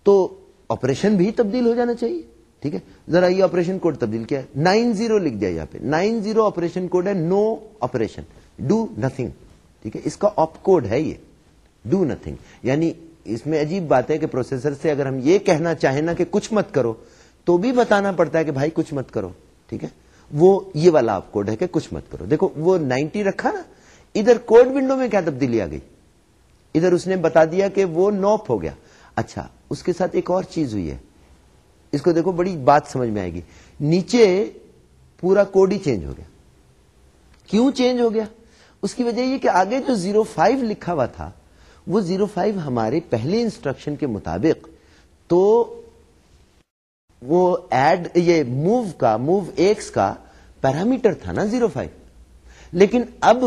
تو آپریشن بھی تبدیل ہو جانا چاہیے۔ ٹھیک ہے؟ ذرا یہ آپریشن کوڈ تبدیل کیا ہے۔ نائن زیرو لکھ دیا یہاں پہ۔ نائن زیرو آپریشن کوڈ ہے، نو آپریشن۔ ڈو نتنگ ٹھیک ہے؟ اس کا آپ کوڈ ہے یہ. ڈو نتنگ یعنی اس میں عجیب بات ہے کہ پروسیسر سے اگر ہم یہ کہنا چاہیں نا کہ کچھ مت کرو، تو بھی بتانا پڑتا ہے کہ بھائی کچھ مت کرو، ٹھیک ہے؟ وہ یہ والا آپ کوڈ ہے کہ کچھ مت کرو۔ دیکھو، وہ نائنٹی رکھا نا، ادھر کوڈ ونڈو میں کیا تبدیلی آ گئی؟ ادھر اس نے بتا دیا کہ وہ نوپ ہو گیا۔ اچھا اس کے ساتھ ایک اور چیز ہوئی ہے۔ اس کو دیکھو، بڑی بات سمجھ میں آئے گی۔ نیچے پورا کوڈ ہی چینج ہو گیا۔ کیوں چینج ہو گیا؟ اس کی وجہ یہ کہ آگے جو زیرو فائیو لکھا ہوا تھا، وہ زیرو فائیو ہمارے پہلے انسٹرکشن کے مطابق، تو وہ ایڈ، یہ موو کا، موو ایکس کا پیرامیٹر تھا نا زیرو فائیو۔ لیکن اب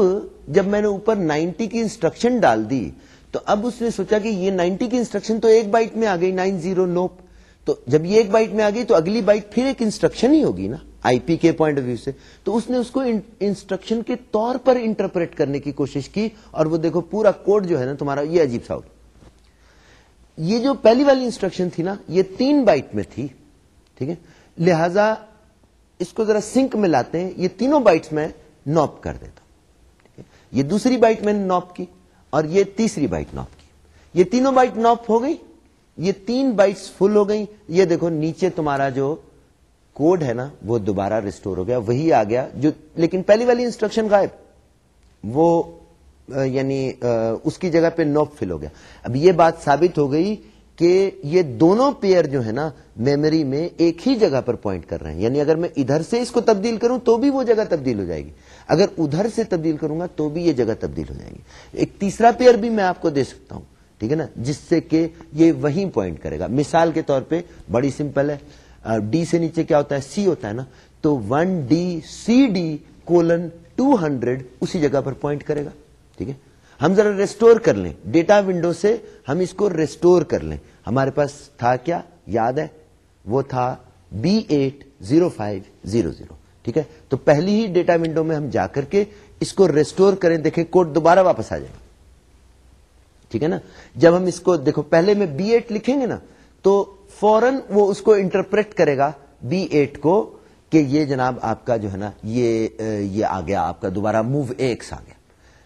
جب میں نے اوپر نائنٹی کی انسٹرکشن ڈال دی، تو اب اس نے سوچا کہ یہ نائنٹی کی انسٹرکشن تو ایک بائٹ میں آ گئی، نائن زیرو، نوپ۔ تو جب یہ ایک بائٹ میں آ گئی، تو اگلی بائٹ پھر ایک انسٹرکشن ہی ہوگی نا۔ آئی پی کے پوائنٹ آف ویو سے، تو اس نے اس کو انسٹرکشن کے طور پر انٹرپریٹ کرنے کی کوشش کی اور وہ دیکھو پورا کوڈ جو ہے نا، تمہارا یہ عجیب سا یہ جو پہلی والی انسٹرکشن تھی نا، یہ تین بائٹ میں تھی، ٹھیک ہے؟ لہذا اس کو ذرا سنک میں لاتے ہیں، یہ تینوں بائٹس میں نوپ کر دیتا ہوں یہ دوسری بائٹ میں نے نوپ کی اور یہ تیسری بائٹ نوپ کی۔ یہ تینوں بائٹ نوپ ہو گئی، یہ تین بائٹس فل ہو گئی، یہ دیکھو نیچے تمہارا جو کوڈ ہے نا، وہ دوبارہ ریسٹور ہو گیا، وہی آ گیا جو، لیکن پہلی والی انسٹرکشن غائب۔ وہ یعنی اس کی جگہ پہ نوپ فل ہو گیا۔ اب یہ بات ثابت ہو گئی کہ یہ دونوں پیئر جو ہے نا میموری میں ایک ہی جگہ پر پوائنٹ کر رہے ہیں۔ یعنی اگر میں ادھر سے اس کو تبدیل کروں تو بھی وہ جگہ تبدیل ہو جائے گی۔ اگر ادھر سے تبدیل کروں گا تو بھی یہ جگہ تبدیل ہو جائے گی۔ ایک تیسرا پیئر بھی میں آپ کو دے سکتا ہوں، ٹھیک ہے نا؟ جس سے کہ یہ وہیں پوائنٹ کرے گا۔ مثال کے طور پہ بڑی سمپل ہے۔ ڈی سے نیچے کیا ہوتا ہے؟ سی ہوتا ہے نا؟ تو one D C D colon two hundred اسی جگہ پر پوائنٹ کرے گا۔ ٹھیک ہے؟ ہم ذرا ریسٹور کر لیں۔ ڈیٹا ونڈو سے ہم اس کو ریسٹور کر لیں۔ ہمارے پاس تھا کیا؟ یاد ہے؟ وہ تھا B eight zero five zero zero. ٹھیک ہے؟ تو پہلی ہی ڈیٹا ونڈو میں ہم جا کر کے اس کو ریسٹور کریں، دیکھیں کوڈ دوبارہ واپس آ جائے گا۔ ٹھیک ہے نا؟ جب ہم اس کو، دیکھو، پہلے میں بی ایٹ لکھیں گے نا، تو فوراً وہ اس کو انٹرپریٹ کرے گا بی ایٹ کو کہ یہ جناب آپ کا جو ہے نا یہ یہ آ گیا، آپ کا دوبارہ موو ایکس آ گیا۔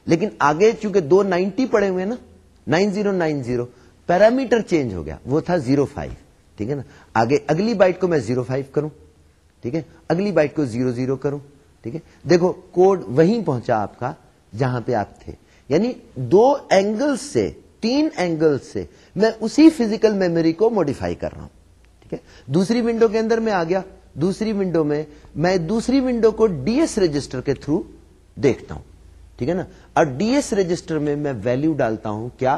لیکن آگے چونکہ دو نائنٹی پڑے ہوئے نا، nine zero nine zero, parameter change ہو گیا، وہ تھا زیرو فائیو، ٹھیک ہے نا؟ آگے اگلی بائٹ کو میں زیرو فائیو کروں، ٹھیک ہے؟ اگلی بائٹ کو زیرو زیرو کروں، ٹھیک ہے؟ دیکھو، کوڈ وہیں پہنچا آپ کا جہاں پہ آپ تھے۔ یعنی دو اینگل سے تین اینگل سے میں اسی فزیکل میموری کو موڈیفائی کر رہا ہوں، ٹھیک ہے؟ دوسری ونڈو کے اندر میں آ گیا، دوسری ونڈو میں میں دوسری ونڈو کو ڈی ایس رجسٹر کے تھرو دیکھتا ہوں، ٹھیک ہے نا؟ اور ڈی ایس رجسٹر میں میں ویلو ڈالتا ہوں کیا؟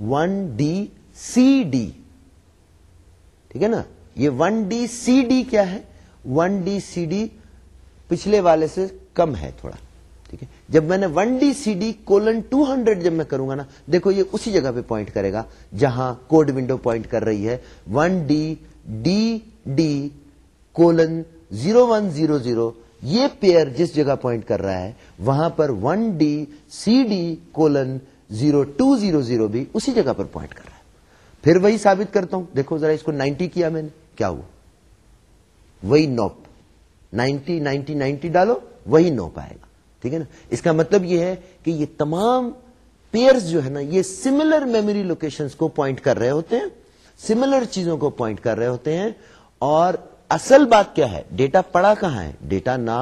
ون ڈی سی ڈی ٹھیک ہے نا؟ یہ ون ڈی سی ڈی کیا ہے؟ ون ڈی سی ڈی پچھلے والے سے کم ہے تھوڑا۔ جب میں نے one D C D colon two hundred جب میں کروں گا نا، دیکھو یہ اسی جگہ پہ پوائنٹ کرے گا جہاں کوڈ ونڈو پوائنٹ کر رہی ہے۔ One D D D colon zero one zero zero, یہ پیئر جس جگہ پوائنٹ کر رہا ہے، وہاں پر one D C D colon zero two zero zero بھی اسی جگہ پر پوائنٹ کر رہا ہے۔ پھر وہی ثابت کرتا ہوں۔ دیکھو ذرا اس کو نائنٹی کیا میں نے، کیا ہوا؟ وہی نوپ۔ نائنٹی نائنٹی نائنٹی ڈالو، وہی نوپ آئے گا۔ ٹھیک ہے نا؟ اس کا مطلب یہ ہے کہ یہ تمام پیئرز جو ہے نا، یہ سملر میموری لوکیشن کو پوائنٹ کر رہے ہوتے ہیں سملر چیزوں کو پوائنٹ کر رہے ہوتے ہیں، اور اصل بات کیا ہے؟ ڈیٹا پڑا کہاں ہے؟ ڈیٹا نہ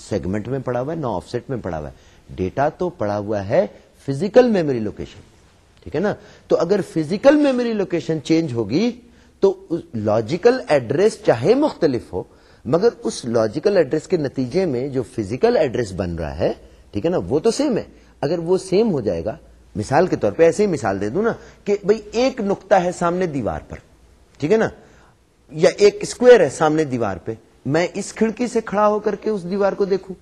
سیگمنٹ میں پڑا ہوا ہے، نہ آف سیٹ میں پڑا ہوا ہے۔ ڈیٹا تو پڑا ہوا ہے فزیکل میموری لوکیشن ٹھیک ہے نا؟ تو اگر فزیکل میموری لوکیشن چینج ہوگی، تو لاجیکل ایڈریس چاہے مختلف ہو مگر اس لاجیکل ایڈریس کے نتیجے میں جو فزیکل ایڈریس بن رہا ہے، ٹھیک ہے نا، وہ تو سیم ہے۔ اگر وہ سیم ہو جائے گا، مثال کے طور پہ ایسے ہی مثال دے دوں نا کہ بھائی ایک نقطہ ہے سامنے دیوار پر، ٹھیک ہے نا، یا ایک اسکوئر ہے سامنے دیوار پہ، میں اس کھڑکی سے کھڑا ہو کر کے اس دیوار کو دیکھوں،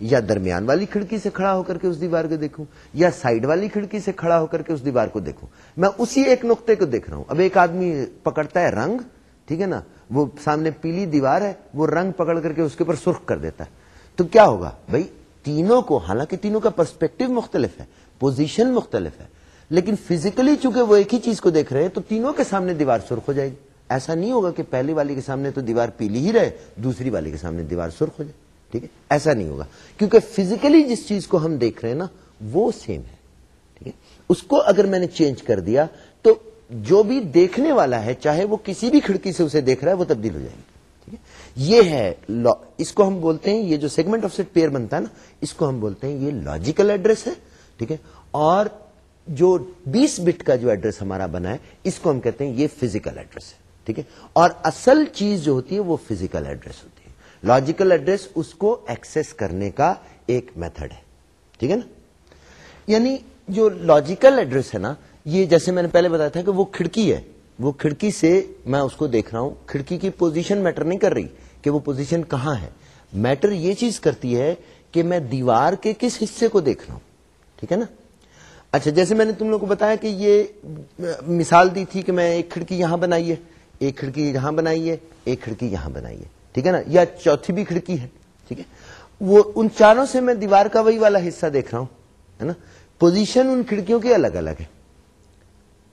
یا درمیان والی کھڑکی سے کھڑا ہو کر کے اس دیوار کو دیکھوں، یا سائڈ والی کھڑکی سے کھڑا ہو کر کے اس دیوار کو دیکھوں۔ میں اسی ایک نقطے کو دیکھ رہا ہوں۔ اب ایک آدمی پکڑتا ہے رنگ ٹھیک ہے نا؟ وہ سامنے پیلی دیوار ہے، وہ رنگ پکڑ کر کے اس کے اوپر سرخ کر دیتا ہے۔ تو کیا ہوگا؟ بھائی، تینوں کو، حالانکہ تینوں کا پرسپیکٹو مختلف ہے پوزیشن مختلف ہے، لیکن فزیکلی چونکہ وہ ایک ہی چیز کو دیکھ رہے ہیں، تو تینوں کے سامنے دیوار سرخ ہو جائے گی۔ ایسا نہیں ہوگا کہ پہلی والی کے سامنے تو دیوار پیلی ہی رہے، دوسری والی کے سامنے دیوار سرخ ہو جائے۔ ٹھیک ہے؟ ایسا نہیں ہوگا۔ کیونکہ فزیکلی جس چیز کو ہم دیکھ رہے ہیں نا، وہ سیم ہے۔ ٹھیک ہے؟ اس کو اگر میں نے چینج کر دیا، تو جو بھی دیکھنے والا ہے، چاہے وہ کسی بھی کھڑکی سے اسے دیکھ رہا ہے، وہ تبدیل ہو جائے گی یہ ہے اس کو ہم بولتے ہیں، یہ جو سیگمنٹ آف سیٹ پیئر بنتا ہے نا، اس کو ہم بولتے ہیں یہ لاجیکل ایڈریس ہے، ٹھیک ہے؟ اور جو بیس بٹ کا جو ایڈریس ہمارا بنا ہے، اس کو ہم کہتے ہیں یہ فزیکل ایڈریس ہے، ٹھیک ہے؟ اور اصل چیز جو ہوتی ہے، وہ فزیکل ایڈریس ہوتی ہے۔ لاجیکل ایڈریس اس کو ایکسس کرنے کا ایک میتھڈ ہے، ٹھیک ہے نا؟ یعنی جو لاجیکل ایڈریس ہے نا یہ جیسے میں نے پہلے بتایا تھا کہ وہ کھڑکی ہے۔ وہ کھڑکی سے میں اس کو دیکھ رہا ہوں۔ کھڑکی کی پوزیشن میٹر نہیں کر رہی کہ وہ پوزیشن کہاں ہے۔ میٹر یہ چیز کرتی ہے کہ میں دیوار کے کس حصے کو دیکھ رہا ہوں۔ ٹھیک ہے نا؟ اچھا جیسے میں نے تم لوگ کو بتایا کہ یہ مثال دی تھی کہ میں ایک کھڑکی یہاں بنائی ہے، ایک کھڑکی یہاں بنائی ہے، ایک کھڑکی یہاں بنائی ہے۔ ٹھیک ہے نا؟ یا چوتھی بھی کھڑکی ہے۔ ٹھیک ہے؟ وہ ان چاروں سے میں دیوار کا وہی والا حصہ دیکھ رہا ہوں، ہے نا؟ پوزیشن ان کھڑکیوں کی الگ الگ ہے۔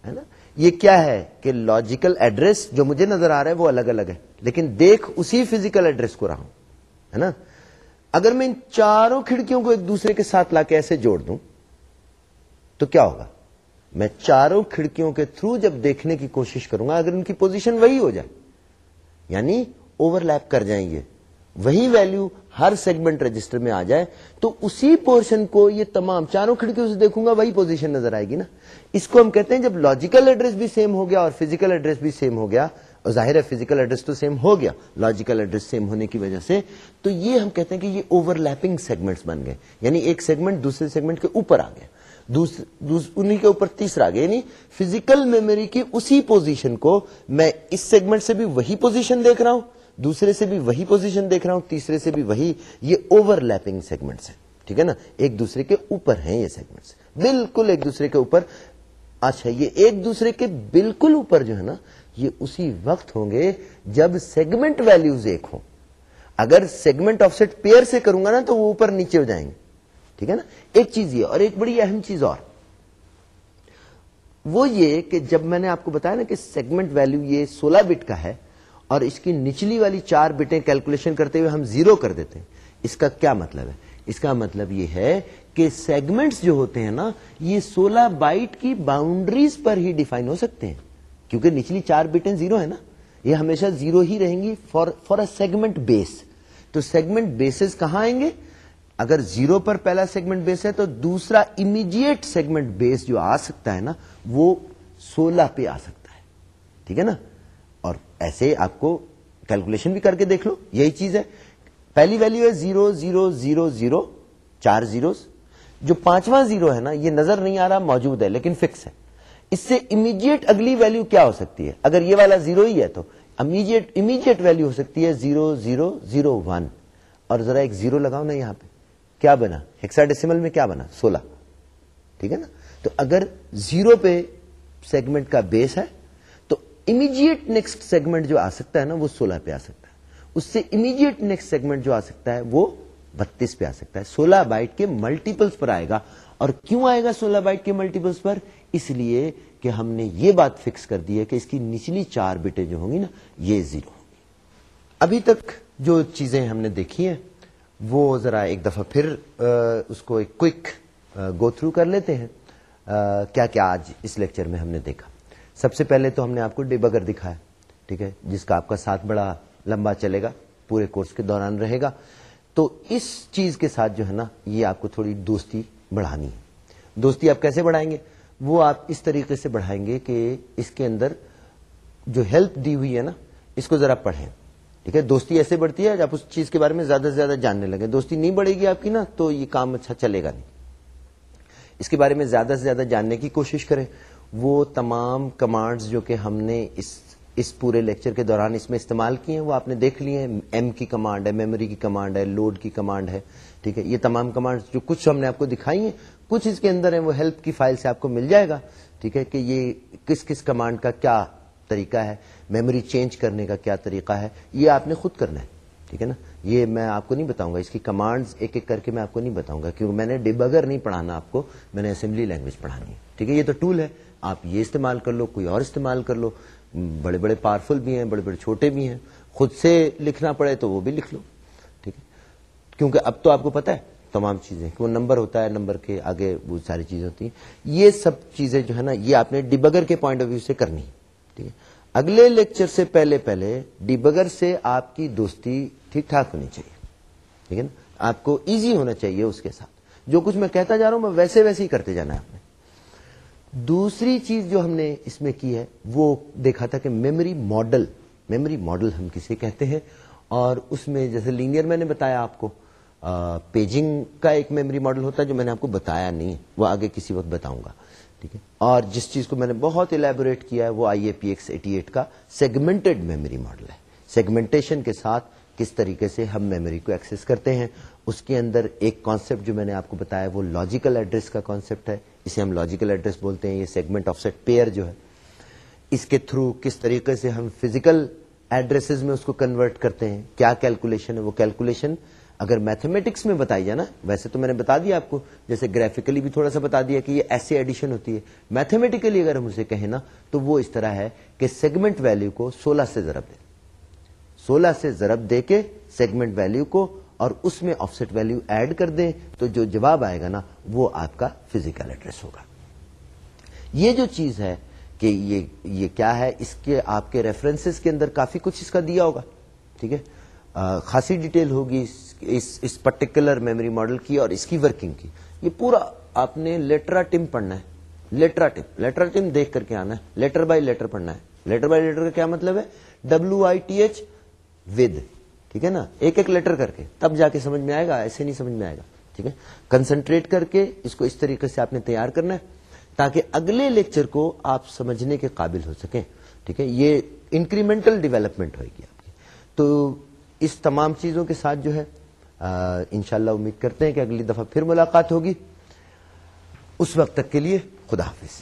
ہے نا؟ یہ کیا ہے کہ لاجیکل ایڈریس جو مجھے نظر آ رہا ہے وہ الگ الگ ہے، لیکن دیکھ اسی فزیکل ایڈریس کو رہا ہوں، ہے نا؟ اگر میں ان چاروں کھڑکیوں کو ایک دوسرے کے ساتھ لا کے ایسے جوڑ دوں، تو کیا ہوگا؟ میں چاروں کھڑکیوں کے تھرو جب دیکھنے کی کوشش کروں گا، اگر ان کی پوزیشن وہی ہو جائے یعنی اوور لیپ کر جائیں گے، وہی ویلو ہر سیگمنٹ رجسٹر میں آ جائے، تو اسی پورشن کو یہ تمام چاروں کھڑکیوں سے دیکھوں گا، وہی پوزیشن نظر آئے گی نا۔ اس کو ہم کہتے ہیں جب لاجیکل ایڈریس بھی سیم ہو گیا اور فزیکل ایڈریس بھی سیم ہو گیا، اور ظاہر ہے فزیکل ایڈریس تو سیم ہو گیا لاجیکل ایڈریس سیم ہونے کی وجہ سے، تو یہ ہم کہتے ہیں کہ یہ اوور لیپنگ سیگمنٹ بن گئے۔ یعنی ایک سیگمنٹ دوسرے سیگمنٹ کے اوپر آ گیا انہیں کے اوپر تیسرا گیا۔ یعنی فزیکل میموری کی اسی پوزیشن کو میں اس سیگمنٹ سے بھی وہی پوزیشن دیکھ رہا ہوں۔ دوسرے سے بھی وہی پوزیشن دیکھ رہا ہوں، تیسرے سے بھی وہی، یہ اوور لیپنگ سیگمنٹس ہیں، ٹھیک ہے نا؟ ایک دوسرے کے اوپر ہیں یہ سیگمنٹس بالکل ایک دوسرے کے اوپر۔ اچھا یہ ایک دوسرے کے بالکل اوپر جو ہے نا، یہ اسی وقت ہوں گے جب سیگمنٹ ویلوز ایک ہوں۔ اگر سیگمنٹ آف سیٹ پیئر سے کروں گا نا، تو وہ اوپر نیچے ہو جائیں گے۔ ٹھیک ہے نا؟ ایک چیز یہ، اور ایک بڑی اہم چیز اور۔ وہ یہ کہ جب میں نے آپ کو بتایا نا کہ سیگمنٹ ویلو یہ سولہ بٹ کا ہے اور اس کی نچلی والی چار بٹیں کیلکولیشن کرتے ہوئے ہم زیرو کر دیتے ہیں۔ اس کا کیا مطلب ہے؟ اس کا مطلب یہ ہے کہ سیگمنٹس جو ہوتے ہیں نا، یہ سولہ بائٹ کی باؤنڈریز پر ہی ڈیفائن ہو سکتے ہیں۔ کیونکہ نچلی چار بٹیں زیرو ہے نا۔ یہ ہمیشہ زیرو ہی رہیں گی for for A segment base تو سیگمنٹ بیسز کہاں آئیں گے؟ اگر زیرو پر پہلا سیگمنٹ بیس ہے تو دوسرا امیڈیٹ سیگمنٹ بیس جو آ سکتا ہے نا، وہ سولہ پہ آ سکتا ہے۔ ٹھیک ہے نا؟ اور ایسے آپ کو کیلکولیشن بھی کر کے دیکھ لو، یہی چیز ہے۔ پہلی ویلو ہے زیرو زیرو زیرو زیرو چار زیروز جو پانچواں زیرو ہے نا، یہ نظر نہیں آ رہا، موجود ہے، لیکن فکس ہے۔ اس سے امیڈیٹ اگلی ویلو کیا ہو سکتی ہے؟ اگر یہ والا زیرو ہی ہے تو امیڈیٹ امیڈیٹ ویلو ہو سکتی ہے زیرو زیرو زیرو ون اور ذرا ایک زیرو لگاؤ نا یہاں پہ۔ کیا بنا؟ ہیکسا ڈیسیمل میں کیا بنا؟ سولہ۔ ٹھیک ہے نا؟ تو اگر زیرو پہ سیگمنٹ کا بیس ہے تو امیڈیٹ نیکسٹ سیگمنٹ جو آ سکتا ہے نا، وہ سولہ پہ آ سکتا ہے۔ اس سے امیڈیٹ نیکسٹ سیگمنٹ جو آ سکتا ہے، وہ بتیس پہ آ سکتا ہے۔ سولہ بائٹ کے ملٹیپلس پر آئے گا۔ اور کیوں آئے گا سولہ بائٹ کے ملٹیپلس پر؟ اس لیے کہ ہم نے یہ بات فکس کر دی ہے کہ اس کی نچلی چار بٹیں جو ہوں گی نا، یہ زیرو ہوں گی۔ ابھی تک جو چیزیں ہم نے دیکھی ہیں، وہ ذرا ایک دفعہ پھر اس کو ایک کوئک گو تھرو کر لیتے ہیں۔ کیا کیا آج اس لیکچر میں ہم نے دیکھا۔ سب سے پہلے تو ہم نے آپ کو ڈیبگر دکھایا، ٹھیک ہے، جس کا آپ کا ساتھ بڑا لمبا چلے گا، پورے کورس کے دوران رہے گا۔ تو اس چیز کے ساتھ جو ہے نا، یہ آپ کو تھوڑی دوستی بڑھانی ہے۔ دوستی آپ کیسے بڑھائیں گے؟ وہ آپ اس طریقے سے بڑھائیں گے کہ اس کے اندر جو ہیلپ دی ہوئی ہے نا، اس کو ذرا پڑھیں۔ ٹھیک ہے، دوستی ایسے بڑھتی ہے، آپ اس چیز کے بارے میں زیادہ سے زیادہ جاننے لگے دوستی نہیں بڑھے گی آپ کی نا، تو یہ کام اچھا چلے گا نہیں۔ اس کے بارے میں زیادہ سے زیادہ جاننے کی کوشش کریں۔ وہ تمام کمانڈز جو کہ ہم نے اس اس پورے لیکچر کے دوران اس میں استعمال کیے ہیں، وہ آپ نے دیکھ لیے ہیں۔ ایم کی کمانڈ ہے میموری کی کمانڈ ہے لوڈ کی کمانڈ ہے، ٹھیک ہے؟ یہ تمام کمانڈ جو کچھ ہم نے آپ کو دکھائی ہیں، کچھ اس کے اندر ہیں، وہ ہیلپ کی فائل سے آپ کو مل جائے گا، ٹھیک ہے؟ کہ یہ کس کس کمانڈ کا کیا طریقہ ہے میموری چینج کرنے کا کیا طریقہ ہے، یہ آپ نے خود کرنا ہے، ٹھیک ہے نا؟ یہ میں آپ کو نہیں بتاؤں گا۔ اس کی کمانڈ ایک ایک کر کے میں آپ کو نہیں بتاؤں گا، کیونکہ میں نے ڈیبگر نہیں پڑھانا آپ کو، میں نے اسمبلی لینگویج پڑھانی ہے، ٹھیک ہے؟ یہ تو ٹول ہے۔ آپ یہ استعمال کر لو، کوئی اور استعمال کر لو۔ بڑے بڑے پاورفل بھی ہیں، بڑے بڑے چھوٹے بھی ہیں۔ خود سے لکھنا پڑے تو وہ بھی لکھ لو، ٹھیک ہے؟ کیونکہ اب تو آپ کو پتا ہے تمام چیزیں، کہ وہ نمبر ہوتا ہے، نمبر کے آگے وہ ساری چیزیں ہوتی ہیں۔ یہ سب چیزیں جو ہے نا، یہ آپ نے ڈیبگر کے پوائنٹ آف ویو سے کرنی، ٹھیک ہے؟ اگلے لیکچر سے پہلے پہلے ڈیبگر سے آپ کی دوستی ٹھیک ٹھاک ہونی چاہیے، ٹھیک ہے نا؟ آپ کو ایزی ہونا چاہیے اس کے ساتھ۔ جو کچھ میں کہتا جا رہا ہوں، میں ویسے ویسے ہی کرتے جانا ہے آپ نے۔ دوسری چیز جو ہم نے اس میں کی ہے، وہ دیکھا تھا کہ میموری ماڈل میموری ماڈل ہم کسے کہتے ہیں، اور اس میں جیسے لینئر میں نے بتایا آپ کو پیجنگ کا ایک میموری ماڈل ہوتا ہے جو میں نے آپ کو بتایا نہیں وہ آگے کسی وقت بتاؤں گا، ٹھیک ہے؟ اور جس چیز کو میں نے بہت الیبوریٹ کیا ہے، وہ I A P X eighty eight کا سیگمنٹڈ میموری ماڈل ہے۔ سیگمنٹیشن کے ساتھ کس طریقے سے ہم میموری کو ایکسس کرتے ہیں، اس کے اندر ایک کانسیپٹ جو میں نے آپ کو بتایا، وہ لاجیکل ایڈریس کا کانسیپٹ ہے۔ اسے ہم لاجیکل ایڈریس بولتے ہیں، یہ سیگمنٹ آف سیٹ پیئر جو ہے۔ اس کے تھرو کس طریقے سے ہم فزیکل ایڈریس میں اس کو کنورٹ کرتے ہیں؟ کیا کیلکولیشن ہے؟ وہ کیلکولیشن اگر میتھمیٹکس میں بتائی جائے نا، ویسے تو میں نے بتا دیا آپ کو، جیسے گرافکلی بھی تھوڑا سا بتا دیا کہ یہ ایسے ایڈیشن ہوتی ہے۔ میتھمیٹیکلی اگر ہم اسے کہیں نا، تو وہ اس طرح ہے کہ سیگمنٹ ویلو کو سولہ سے ضرب دے۔ سولہ سے ضرب دے کے سیگمنٹ ویلو کو اور اس میں آف سیٹ ویلو ایڈ کر دیں تو جو جواب آئے گا نا، وہ آپ کا فزیکل ایڈریس ہوگا۔ یہ جو چیز ہے کہ یہ یہ کیا ہے، اس کے، آپ کے ریفرنسز کے اندر کافی کچھ اس کا دیا ہوگا، ٹھیک ہے؟ خاصی ڈیٹیل ہوگی اس اس پرٹیکولر میموری ماڈل کی اور اس کی ورکنگ کی۔ یہ پورا آپ نے لیٹرا ٹم پڑھنا ہے۔ لیٹرا ٹم لیٹرا ٹم دیکھ کر کے آنا ہے۔ لیٹر بائی لیٹر پڑھنا ہے۔ لیٹر بائی لیٹر کا کیا مطلب ہے؟ W I T H with ٹھیک ہے نا؟ ایک ایک لیٹر کر کے، تب جا کے سمجھ میں آئے گا، ایسے نہیں سمجھ میں آئے گا، ٹھیک ہے؟ کنسنٹریٹ کر کے اس کو اس طریقے سے آپ نے تیار کرنا ہے، تاکہ اگلے لیکچر کو آپ سمجھنے کے قابل ہو سکیں، ٹھیک ہے؟ یہ انکریمنٹل ڈیولپمنٹ ہوئے گی آپ کی۔ تو اس تمام چیزوں کے ساتھ جو ہے انشاءاللہ امید کرتے ہیں کہ اگلی دفعہ پھر ملاقات ہوگی۔ اس وقت تک کے لیے خدا حافظ۔